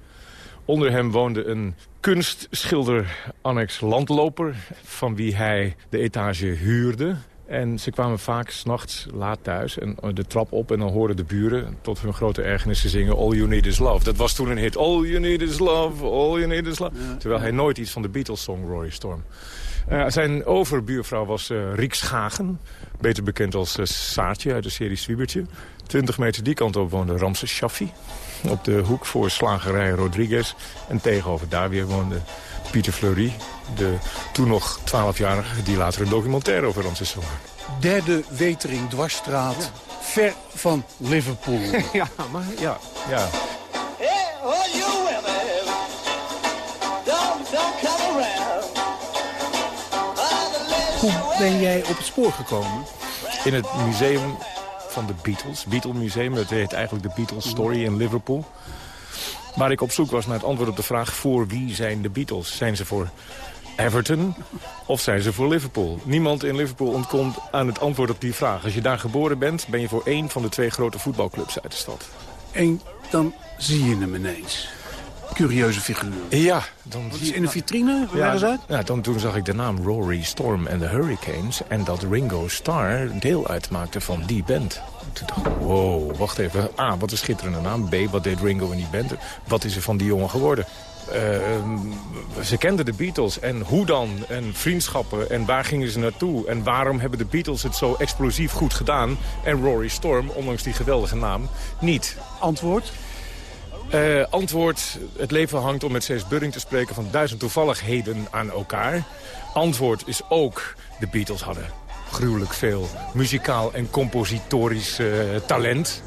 Onder hem woonde een kunstschilder Annex Landloper... van wie hij de etage huurde. En ze kwamen vaak s'nachts laat thuis en de trap op... en dan hoorden de buren tot hun grote ergernis te zingen... All You Need Is Love. Dat was toen een hit. All You Need Is Love, All You Need Is Love. Terwijl hij nooit iets van de Beatles-song Rory Storm. Uh, zijn overbuurvrouw was uh, Riek Schagen. Beter bekend als uh, Saartje uit de serie Swiebertje. 20 meter die kant op woonde Ramses Shaffi. Op de hoek voor slagerij Rodriguez. En tegenover daar weer woonde Pieter Fleury. De toen nog 12-jarige die later een documentaire over Ramses zou maken. Derde Wetering Dwarsstraat. Ja. Ver van Liverpool. ja, maar ja, ja. Hoe ben jij op het spoor gekomen? In het museum van de Beatles. Beatle Museum, dat heet eigenlijk de Beatles Story in Liverpool. Waar ik op zoek was naar het antwoord op de vraag... voor wie zijn de Beatles? Zijn ze voor Everton of zijn ze voor Liverpool? Niemand in Liverpool ontkomt aan het antwoord op die vraag. Als je daar geboren bent, ben je voor één van de twee grote voetbalclubs uit de stad. En dan zie je hem ineens. Curieuze figuur. Ja. Dan Wat is in de vitrine? Ja, eens uit? ja dan, toen zag ik de naam Rory Storm en de Hurricanes... en dat Ringo Starr deel uitmaakte van die band. Toen dacht ik, wow, wacht even. A, wat een schitterende naam. B, wat deed Ringo in die band? Wat is er van die jongen geworden? Uh, ze kenden de Beatles en hoe dan? En vriendschappen en waar gingen ze naartoe? En waarom hebben de Beatles het zo explosief goed gedaan? En Rory Storm, ondanks die geweldige naam, niet. Antwoord? Uh, antwoord, het leven hangt om met Cees Budding te spreken van duizend toevalligheden aan elkaar. Antwoord is ook, de Beatles hadden gruwelijk veel muzikaal en compositorisch uh, talent.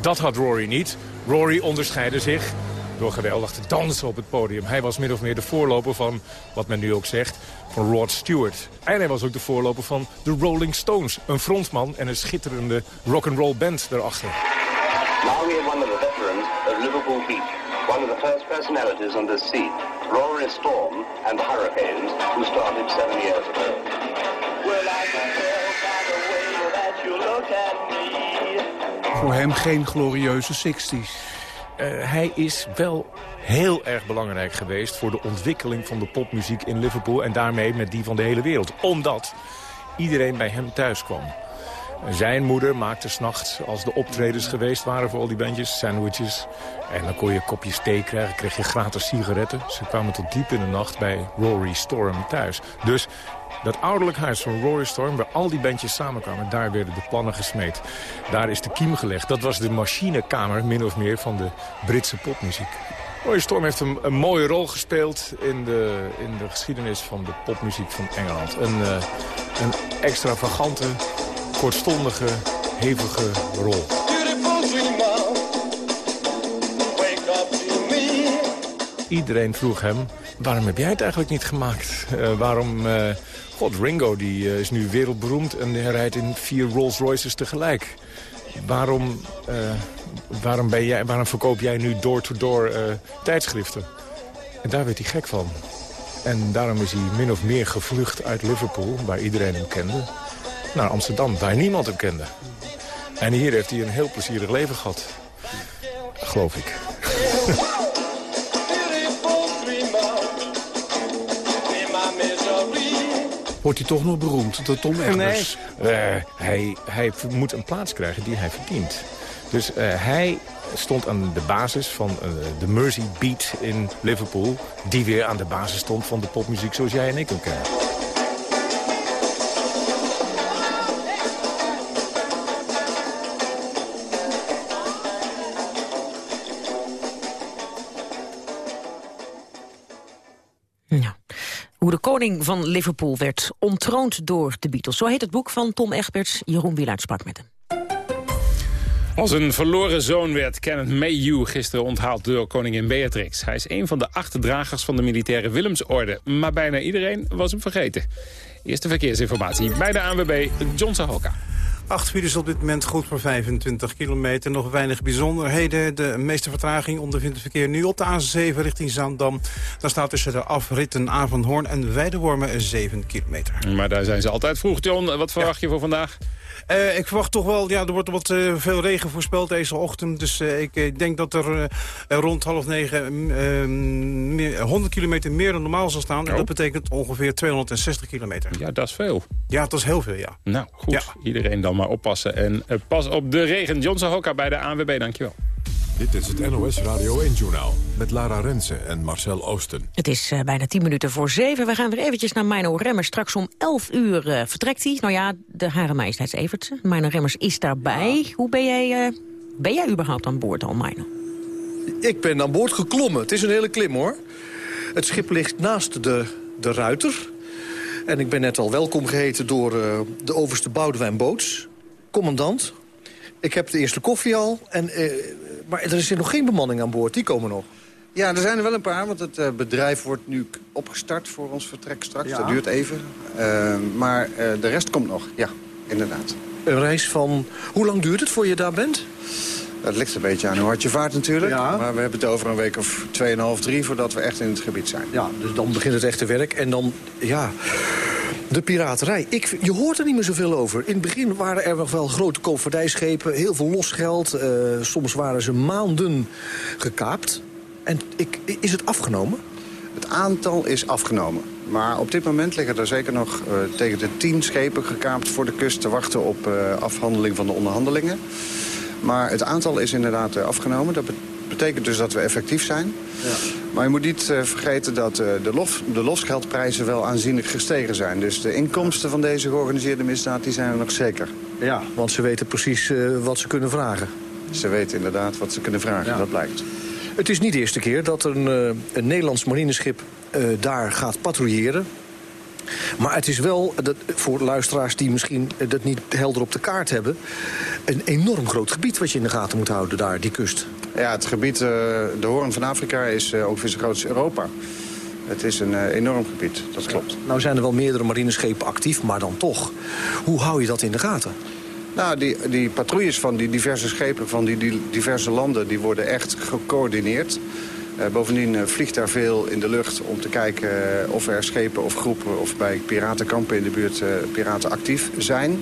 Dat had Rory niet. Rory onderscheidde zich door geweldig te dansen op het podium. Hij was min of meer de voorloper van, wat men nu ook zegt, van Rod Stewart. En hij was ook de voorloper van de Rolling Stones. Een frontman en een schitterende rock'n'roll band daarachter. Now we one of the first personalities on Rory Storm and the Hurricanes, who started seven years ago. Voor hem geen glorieuze 60s. Uh, hij is wel heel erg belangrijk geweest voor de ontwikkeling van de popmuziek in Liverpool... en daarmee met die van de hele wereld. Omdat iedereen bij hem thuis kwam. Zijn moeder maakte s'nachts, als de optredens geweest waren voor al die bandjes, sandwiches. En dan kon je kopjes thee krijgen, kreeg je gratis sigaretten. Ze kwamen tot diep in de nacht bij Rory Storm thuis. Dus dat ouderlijk huis van Rory Storm, waar al die bandjes samenkwamen... daar werden de plannen gesmeed. Daar is de kiem gelegd. Dat was de machinekamer, min of meer, van de Britse popmuziek. Rory Storm heeft een, een, mooie rol gespeeld in de, in de geschiedenis van de popmuziek van Engeland. Een, uh, een extravagante, kortstondige, hevige rol. Iedereen vroeg hem, waarom heb jij het eigenlijk niet gemaakt? Uh, waarom... Uh, God, Ringo die, uh, is nu wereldberoemd en hij rijdt in vier Rolls Royces tegelijk. Waarom, waarom, ben jij, waarom verkoop jij nu door-to-door -door, tijdschriften? En daar werd hij gek van. En daarom is hij min of meer gevlucht uit Liverpool, waar iedereen hem kende... naar Amsterdam, waar niemand hem kende. En hier heeft hij een heel plezierig leven gehad. Geloof ik. Wordt hij toch nog beroemd, de Tom Egbers? Nee, uh, hij, hij moet een plaats krijgen die hij verdient. Dus uh, hij stond aan de basis van uh, de Mersey Beat in Liverpool... die weer aan de basis stond van de popmuziek zoals jij en ik hem kennen. Hoe de koning van Liverpool werd ontroond door de Beatles. Zo heet het boek van Tom Egberts. Jeroen Wielaert sprak met hem. Als een verloren zoon werd Kenneth Mayhew gisteren onthaald door koningin Beatrix. Hij is een van de acht dragers van de militaire Willemsorde. Maar bijna iedereen was hem vergeten. Eerste verkeersinformatie bij de ANWB, John Sahoka. Acht files op dit moment goed voor 25 kilometer. Nog weinig bijzonderheden. De meeste vertraging ondervindt het verkeer nu op de A7 richting Zaandam. Daar staat tussen de afritten Avonhoorn en Weidewormen 7 kilometer. Maar daar zijn ze altijd vroeg. John, wat verwacht je voor vandaag? Uh, ik verwacht toch wel, ja, er wordt wat uh, veel regen voorspeld deze ochtend. Dus uh, ik denk dat er rond half negen meer, 100 kilometer meer dan normaal zal staan. Oh. En dat betekent ongeveer 260 kilometer. Ja, dat is veel. Ja, dat is heel veel, ja. Nou, goed. Ja. Iedereen dan maar oppassen. En pas op de regen. Johnson Hokka bij de ANWB, dankjewel. Dit is het NOS Radio 1-journaal met Lara Rensen en Marcel Oosten. Het is uh, bijna tien minuten voor zeven. We gaan weer eventjes naar Mino Remmers. Straks om 11 uur uh, vertrekt hij. Nou ja, de Hare Majesteits Evertse. Mino Remmers is daarbij. Ja. Hoe ben jij, uh, ben jij überhaupt aan boord al, Mino? Ik ben aan boord geklommen. Het is een hele klim, hoor. Het schip ligt naast de, de ruiter. En ik ben net al welkom geheten door de overste Boudewijn Boots. Commandant. Ik heb de eerste koffie al. En maar er is nog geen bemanning aan boord, die komen nog. Ja, er zijn er wel een paar, want het uh, bedrijf wordt nu opgestart voor ons vertrek straks. Ja. Dat duurt even. Uh, maar uh, de rest komt nog, ja, inderdaad. Een reis van... Hoe lang duurt het voor je daar bent? Dat ligt een beetje aan hoe hard je vaart natuurlijk. Ja. Maar we hebben het over een week of 2,5, 3 voordat we echt in het gebied zijn. Ja, dus dan begint het echte werk. En dan, ja, de piraterij. Ik, je hoort er niet meer zoveel over. In het begin waren er nog wel grote koopvaardijschepen. Heel veel losgeld. Uh, soms waren ze maanden gekaapt. En ik, is het afgenomen? Het aantal is afgenomen. Maar op dit moment liggen er zeker nog uh, tegen de tien schepen gekaapt voor de kust... te wachten op uh, afhandeling van de onderhandelingen. Maar het aantal is inderdaad afgenomen. Dat betekent dus dat we effectief zijn. Ja. Maar je moet niet uh, vergeten dat uh, de, lof, de losgeldprijzen wel aanzienlijk gestegen zijn. Dus de inkomsten van deze georganiseerde misdaad die zijn er nog zeker. Ja, want ze weten precies uh, wat ze kunnen vragen. Ze weten inderdaad wat ze kunnen vragen, ja. dat blijkt. Het is niet de eerste keer dat een, een Nederlands marineschip daar gaat patrouilleren. Maar het is wel, dat, voor luisteraars die misschien dat niet helder op de kaart hebben... een enorm groot gebied wat je in de gaten moet houden daar, die kust. Ja, het gebied, uh, de Hoorn van Afrika, is uh, ongeveer zo groot als Europa. Het is een uh, enorm gebied, dat klopt. Nou zijn er wel meerdere marineschepen actief, maar dan toch. Hoe hou je dat in de gaten? Nou, die, die patrouilles van die diverse schepen van die, die diverse landen... die worden echt gecoördineerd. Uh, bovendien vliegt daar veel in de lucht om te kijken of er schepen of groepen... of bij piratenkampen in de buurt piraten actief zijn.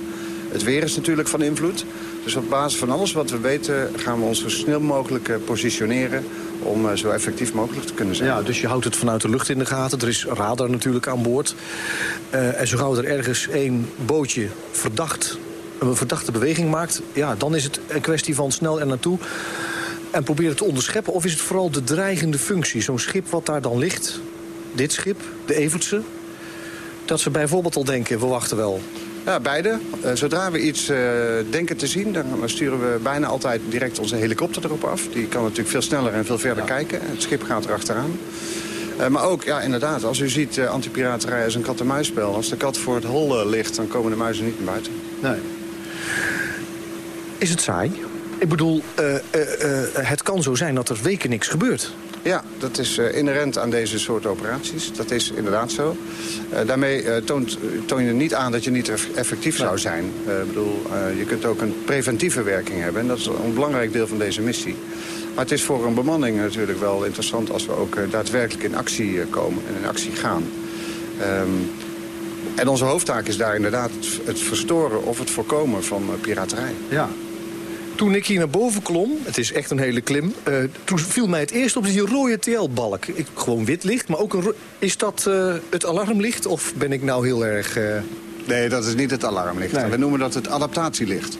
Het weer is natuurlijk van invloed. Dus op basis van alles wat we weten gaan we ons zo snel mogelijk positioneren om zo effectief mogelijk te kunnen zijn. Ja, dus je houdt het vanuit de lucht in de gaten. Er is radar natuurlijk aan boord. en zo gauw er ergens één bootje verdacht, een verdachte beweging maakt... ja, dan is het een kwestie van snel er naartoe en proberen te onderscheppen? Of is het vooral de dreigende functie? Zo'n schip wat daar dan ligt, dit schip, de Evertse... dat ze bijvoorbeeld al denken, we wachten wel. Ja, beide. Uh, zodra we iets uh, denken te zien, dan sturen we bijna altijd direct onze helikopter erop af. Die kan natuurlijk veel sneller en veel verder kijken. Het schip gaat erachteraan. Uh, maar ook, ja, inderdaad, als u ziet uh, antipiraterij als een kat-en-muisspel. Als de kat voor het hol ligt, dan komen de muizen niet naar buiten. Nee. Is het saai? Ik bedoel, het kan zo zijn dat er weken niks gebeurt. Ja, dat is inherent aan deze soort operaties. Dat is inderdaad zo. daarmee toont, toon je niet aan dat je niet effectief zou zijn. Ik bedoel, je kunt ook een preventieve werking hebben. En dat is een belangrijk deel van deze missie. Maar het is voor een bemanning natuurlijk wel interessant... als we ook daadwerkelijk in actie komen en in actie gaan. Um, en onze hoofdtaak is daar inderdaad het, het verstoren of het voorkomen van piraterij. Ja, toen ik hier naar boven klom, het is echt een hele klim... Uh, toen viel mij het eerst op die rode TL-balk. Gewoon wit licht, maar ook een... Is dat uh, het alarmlicht of ben ik nou heel erg... Uh... Nee, dat is niet het alarmlicht. Nee. We noemen dat het adaptatielicht.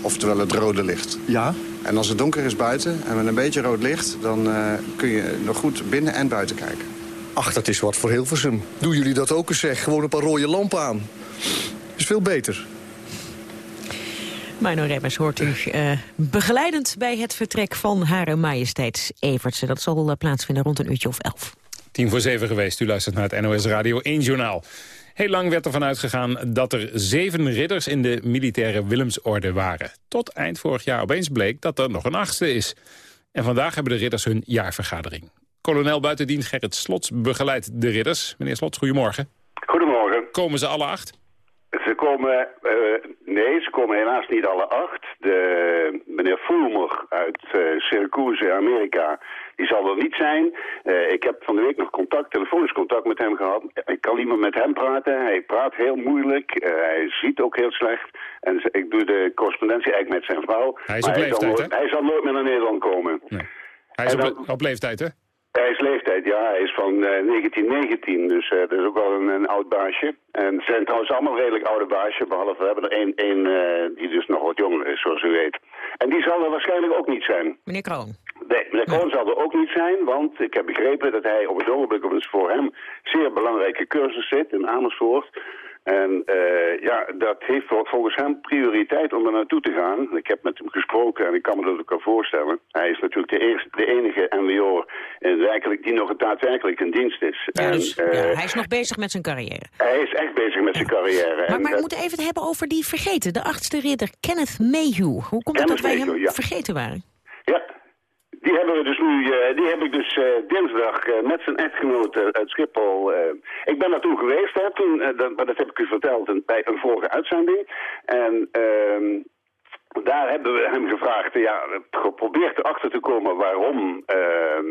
Oftewel het rode licht. Ja. En als het donker is buiten en met een beetje rood licht... dan kun je nog goed binnen en buiten kijken. Ach, dat is wat voor Hilversum. Doen jullie dat ook eens zeg? Gewoon een paar rode lampen aan. Is veel beter. Mino Remmers hoort u uh, begeleidend bij het vertrek van Hare Majesteits Evertse. Dat zal uh, plaatsvinden rond een uurtje of elf. Tien voor zeven geweest. U luistert naar het NOS Radio 1 Journaal. Heel lang werd ervan uitgegaan dat er zeven ridders in de militaire Willemsorde waren. Tot eind vorig jaar opeens bleek dat er nog een achtste is. En vandaag hebben de ridders hun jaarvergadering. Kolonel buitendienst Gerrit Slots begeleidt de ridders. Meneer Slots, goedemorgen. Goedemorgen. Komen ze alle acht? Komen, uh, nee, ze komen helaas niet alle acht. De, meneer Fulmer uit uh, Syracuse, Amerika, die zal er niet zijn. Uh, ik heb van de week nog contact, telefonisch contact met hem gehad. Ik kan niet meer met hem praten. Hij praat heel moeilijk. hij ziet ook heel slecht. En ik doe de correspondentie eigenlijk met zijn vrouw. Hij is op leeftijd, hij zal, hij zal nooit meer naar Nederland komen. Nee. Hij is op, op leeftijd, hè? Hij is leeftijd, ja. Hij is van uh, 1919, dus uh, dat is ook wel een, een, oud baasje. En zijn trouwens allemaal redelijk oude baasje, behalve we hebben er één, één uh, die dus nog wat jonger is, zoals u weet. En die zal er waarschijnlijk ook niet zijn. Meneer Kroon? Nee, meneer Kroon zal er ook niet zijn, want ik heb begrepen dat hij op het ogenblik op een voor hem zeer belangrijke cursus zit in Amersfoort. En uh, ja, dat heeft volgens hem prioriteit om er naartoe te gaan. Ik heb met hem gesproken en ik kan me dat ook al voorstellen. Hij is natuurlijk de, eerste, de enige NWO werkelijk, die nog daadwerkelijk in dienst is. Ja, dus, en, uh, ja, hij is nog bezig met zijn carrière. Hij is echt bezig met zijn carrière. Maar, maar we moeten even het hebben over die vergeten, de achtste ridder, Kenneth Mayhew. Hoe komt het dat wij hem vergeten waren? Die hebben we dus nu, uh, die heb ik dus uh, dinsdag uh, met zijn echtgenoot uit Schiphol. ik ben naartoe geweest, hè, toen, dat, maar dat heb ik u verteld bij een vorige uitzending. En ehm, daar hebben we hem gevraagd, ja, geprobeerd erachter te komen waarom ehm,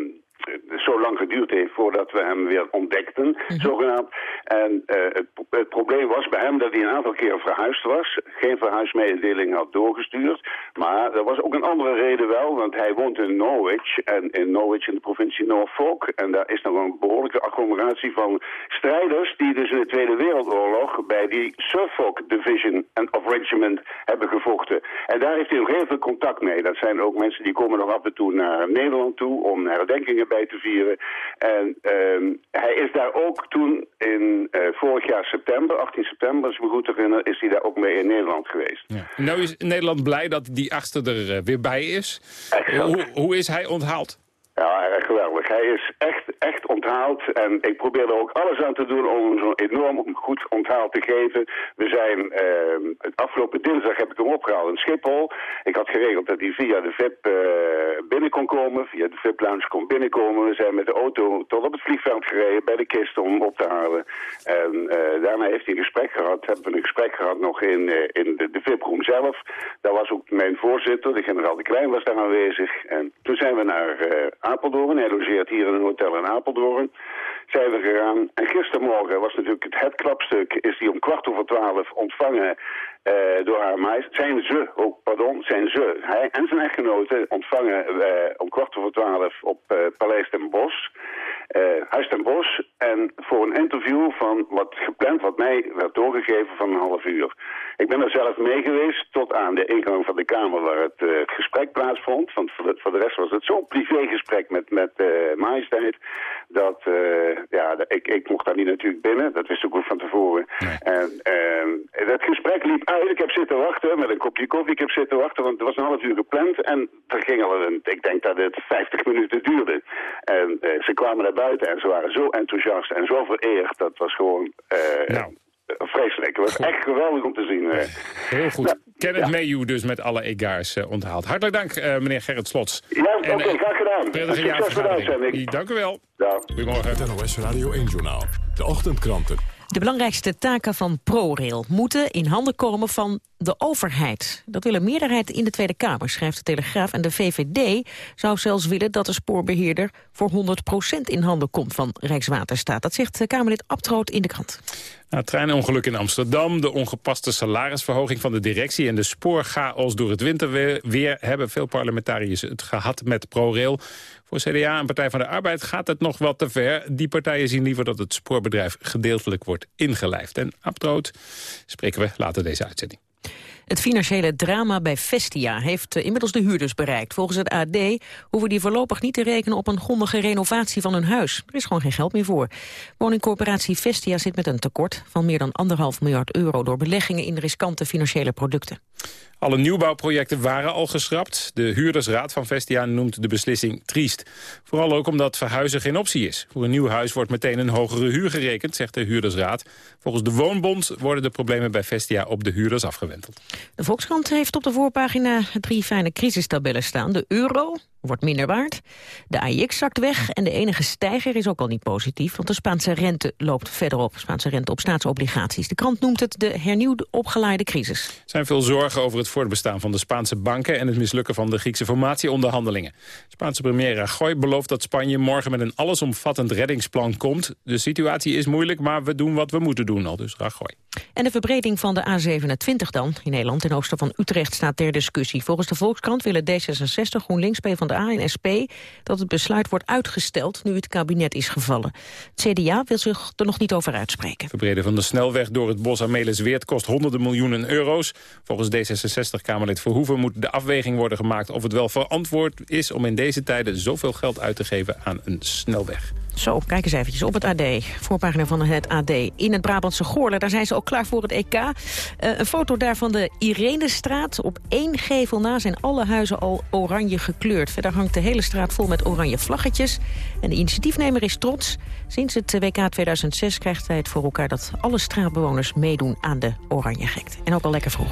zo lang geduurd heeft voordat we hem weer ontdekten, mm -hmm. zogenaamd. En uh, het, het, probleem was bij hem dat hij een aantal keer verhuisd was. Geen verhuismededeling had doorgestuurd. Maar er was ook een andere reden wel, want hij woont in Norwich. En in Norwich in de provincie Norfolk. En daar is nog een behoorlijke agglomeratie van strijders... die dus in de Tweede Wereldoorlog bij die Suffolk Division of Regiment hebben gevochten. En daar heeft hij nog heel veel contact mee. Dat zijn ook mensen die komen nog af en toe naar Nederland toe... om herdenkingen bij te vieren. En uh, hij is daar ook toen in uh, vorig jaar september, 18 september, als ik me goed herinner, is hij daar ook mee in Nederland geweest. Ja. Nou is Nederland blij dat die achter er uh, weer bij is. Hoe, hoe, is hij onthaald? Ja, erg geweldig. Hij is echt En ik probeer er ook alles aan te doen om zo'n enorm goed onthaal te geven. We zijn, uh, het afgelopen dinsdag heb ik hem opgehaald in Schiphol. Ik had geregeld dat hij via de VIP uh, binnen kon komen, via de VIP-lounge kon binnenkomen. We zijn met de auto tot op het vliegveld gereden bij de kist om hem op te halen. En uh, daarna heeft hij een gesprek gehad, hebben we een gesprek gehad nog in, uh, in de, de VIP-room zelf. Daar was ook mijn voorzitter, de generaal de Klein was daar aanwezig. En toen zijn we naar Apeldoorn, hij logeert hier in een hotel in Apeldoorn zijn we gegaan. En gistermorgen was natuurlijk het, het klapstuk, is die om kwart over twaalf ontvangen uh, door haar meis. Zijn ze, oh, pardon, zijn ze, hij en zijn echtgenote ontvangen uh, om kwart over twaalf op uh, Paleis ten Bosch. Huis ten Bosch. En voor een interview van wat gepland, wat mij werd doorgegeven van een half uur. Ik ben er zelf mee geweest tot aan de ingang van de kamer waar het, het gesprek plaatsvond. Want voor de, voor de rest was het zo'n privégesprek met, met majesteit. Dat, ja, ik, ik mocht daar niet natuurlijk binnen. Dat wist ik ook van tevoren. Nee. En dat gesprek liep uit. Ik heb zitten wachten met een kopje koffie. Ik heb zitten wachten, want het was een half uur gepland. En er ging al een, ik denk dat het 50 minuten duurde. En uh, ze kwamen buiten en ze waren zo enthousiast en zo vereerd. Dat was gewoon... Uh, nou. Vreselijk. Het was goed. echt geweldig om te zien. Uh. Heel goed. Nou, Kenneth ja. Meiju dus met alle egaars uh, onthaald. Hartelijk dank, uh, meneer Gerrit Slots. Ja, oké, okay, uh, graag gedaan. Prettige jaarvergadering. Dank u wel. Ja. Goedemorgen. Het NOS Radio 1-journaal. De ochtendkranten. De belangrijkste taken van ProRail moeten in handen komen van de overheid. Dat wil een meerderheid in de Tweede Kamer, schrijft de Telegraaf. En de VVD zou zelfs willen dat de spoorbeheerder voor 100% in handen komt van Rijkswaterstaat. Dat zegt Kamerlid Abtroot in de krant. Het treinongeluk in Amsterdam, de ongepaste salarisverhoging van de directie... en de spoorchaos door het winterweer hebben veel parlementariërs het gehad met ProRail. Voor CDA en Partij van de Arbeid gaat het nog wat te ver. Die partijen zien liever dat het spoorbedrijf gedeeltelijk wordt ingelijfd. En Abtroot spreken we later deze uitzending. Het financiële drama bij Vestia heeft inmiddels de huurders bereikt. Volgens het AD hoeven die voorlopig niet te rekenen op een grondige renovatie van hun huis. Er is gewoon geen geld meer voor. Woningcorporatie Vestia zit met een tekort van meer dan anderhalf miljard euro door beleggingen in riskante financiële producten. Alle nieuwbouwprojecten waren al geschrapt. De huurdersraad van Vestia noemt de beslissing triest. Vooral ook omdat verhuizen geen optie is. Voor een nieuw huis wordt meteen een hogere huur gerekend, zegt de huurdersraad. Volgens de Woonbond worden de problemen bij Vestia op de huurders afgewenteld. De Volkskrant heeft op de voorpagina drie fijne crisistabellen staan. De euro, wordt minder waard. De AIX zakt weg en de enige stijger is ook al niet positief... want de Spaanse rente loopt verder op. Spaanse rente op staatsobligaties. De krant noemt het de hernieuwde opgeleide crisis. Er zijn veel zorgen over het voortbestaan van de Spaanse banken... en het mislukken van de Griekse formatieonderhandelingen. Spaanse premier Rajoy belooft dat Spanje morgen met een allesomvattend reddingsplan komt. De situatie is moeilijk, maar we doen wat we moeten doen, al dus Rajoy. En de verbreding van de A27 dan, in Nederland, ten oosten van Utrecht, staat ter discussie. Volgens de Volkskrant willen D66, GroenLinks, PvdA en SP dat het besluit wordt uitgesteld nu het kabinet is gevallen. Het CDA wil zich er nog niet over uitspreken. Verbreden van de snelweg door het bos Amelisweert kost honderden miljoenen euro's. Volgens D66-Kamerlid Verhoeven moet de afweging worden gemaakt of het wel verantwoord is om in deze tijden zoveel geld uit te geven aan een snelweg. Zo, kijk eens eventjes op het AD. Voorpagina van het AD. In het Brabantse Goorlen, daar zijn ze ook klaar voor het EK. Uh, een foto daar van de Irenestraat. Op één gevel na zijn alle huizen al oranje gekleurd. Verder hangt de hele straat vol met oranje vlaggetjes. En de initiatiefnemer is trots. Sinds het WK 2006 krijgt hij het voor elkaar... dat alle straatbewoners meedoen aan de oranje gekte. En ook al lekker vroeg.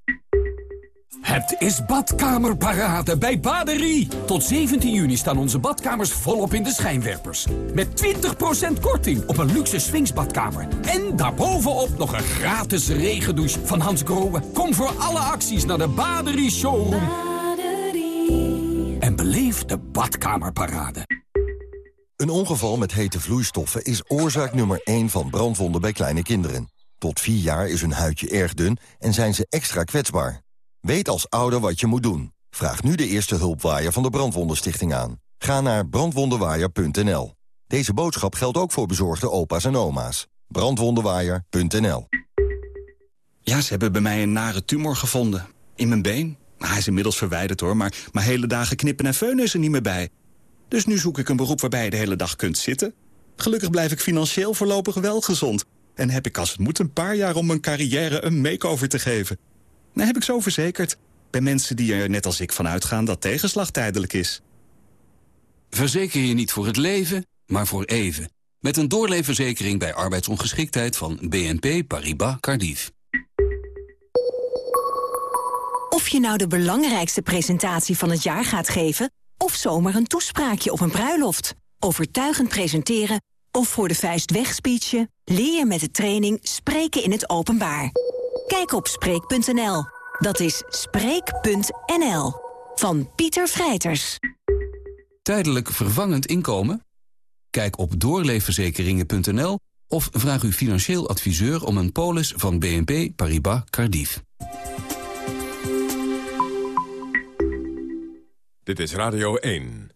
Het is badkamerparade bij Baderie. Tot 17 juni staan onze badkamers volop in de schijnwerpers. Met 20% korting op een luxe swingsbadkamer. En daarbovenop nog een gratis regendouche van Hans Grohe. Kom voor alle acties naar de Baderie Showroom. Baderie. En beleef de badkamerparade. Een ongeval met hete vloeistoffen is oorzaak nummer 1 van brandwonden bij kleine kinderen. Tot 4 jaar is hun huidje erg dun en zijn ze extra kwetsbaar. Weet als ouder wat je moet doen. Vraag nu de eerste hulpwaaier van de Brandwondenstichting aan. Ga naar brandwondenwaaier.nl. Deze boodschap geldt ook voor bezorgde opa's en oma's. Brandwondenwaaier.nl Ja, ze hebben bij mij een nare tumor gevonden. In mijn been. Hij is inmiddels verwijderd hoor, maar mijn hele dagen knippen en feunen is er niet meer bij. Dus nu zoek ik een beroep waarbij je de hele dag kunt zitten. Gelukkig blijf ik financieel voorlopig wel gezond. En heb ik als het moet een paar jaar om mijn carrière een makeover te geven. Dan heb ik zo verzekerd. Bij mensen die er net als ik van uitgaan dat tegenslag tijdelijk is. Verzeker je niet voor het leven, maar voor even. Met een doorleefverzekering bij arbeidsongeschiktheid van BNP Paribas Cardiff. Of je nou de belangrijkste presentatie van het jaar gaat geven... of zomaar een toespraakje op een bruiloft. Overtuigend presenteren of voor de vuist wegspeechen... leer je met de training Spreken in het Openbaar. Kijk op Spreek.nl. Dat is Spreek.nl. Van Pieter Vrijters. Tijdelijk vervangend inkomen? Kijk op doorleefverzekeringen.nl of vraag uw financieel adviseur om een polis van BNP Paribas Cardiff. Dit is Radio 1.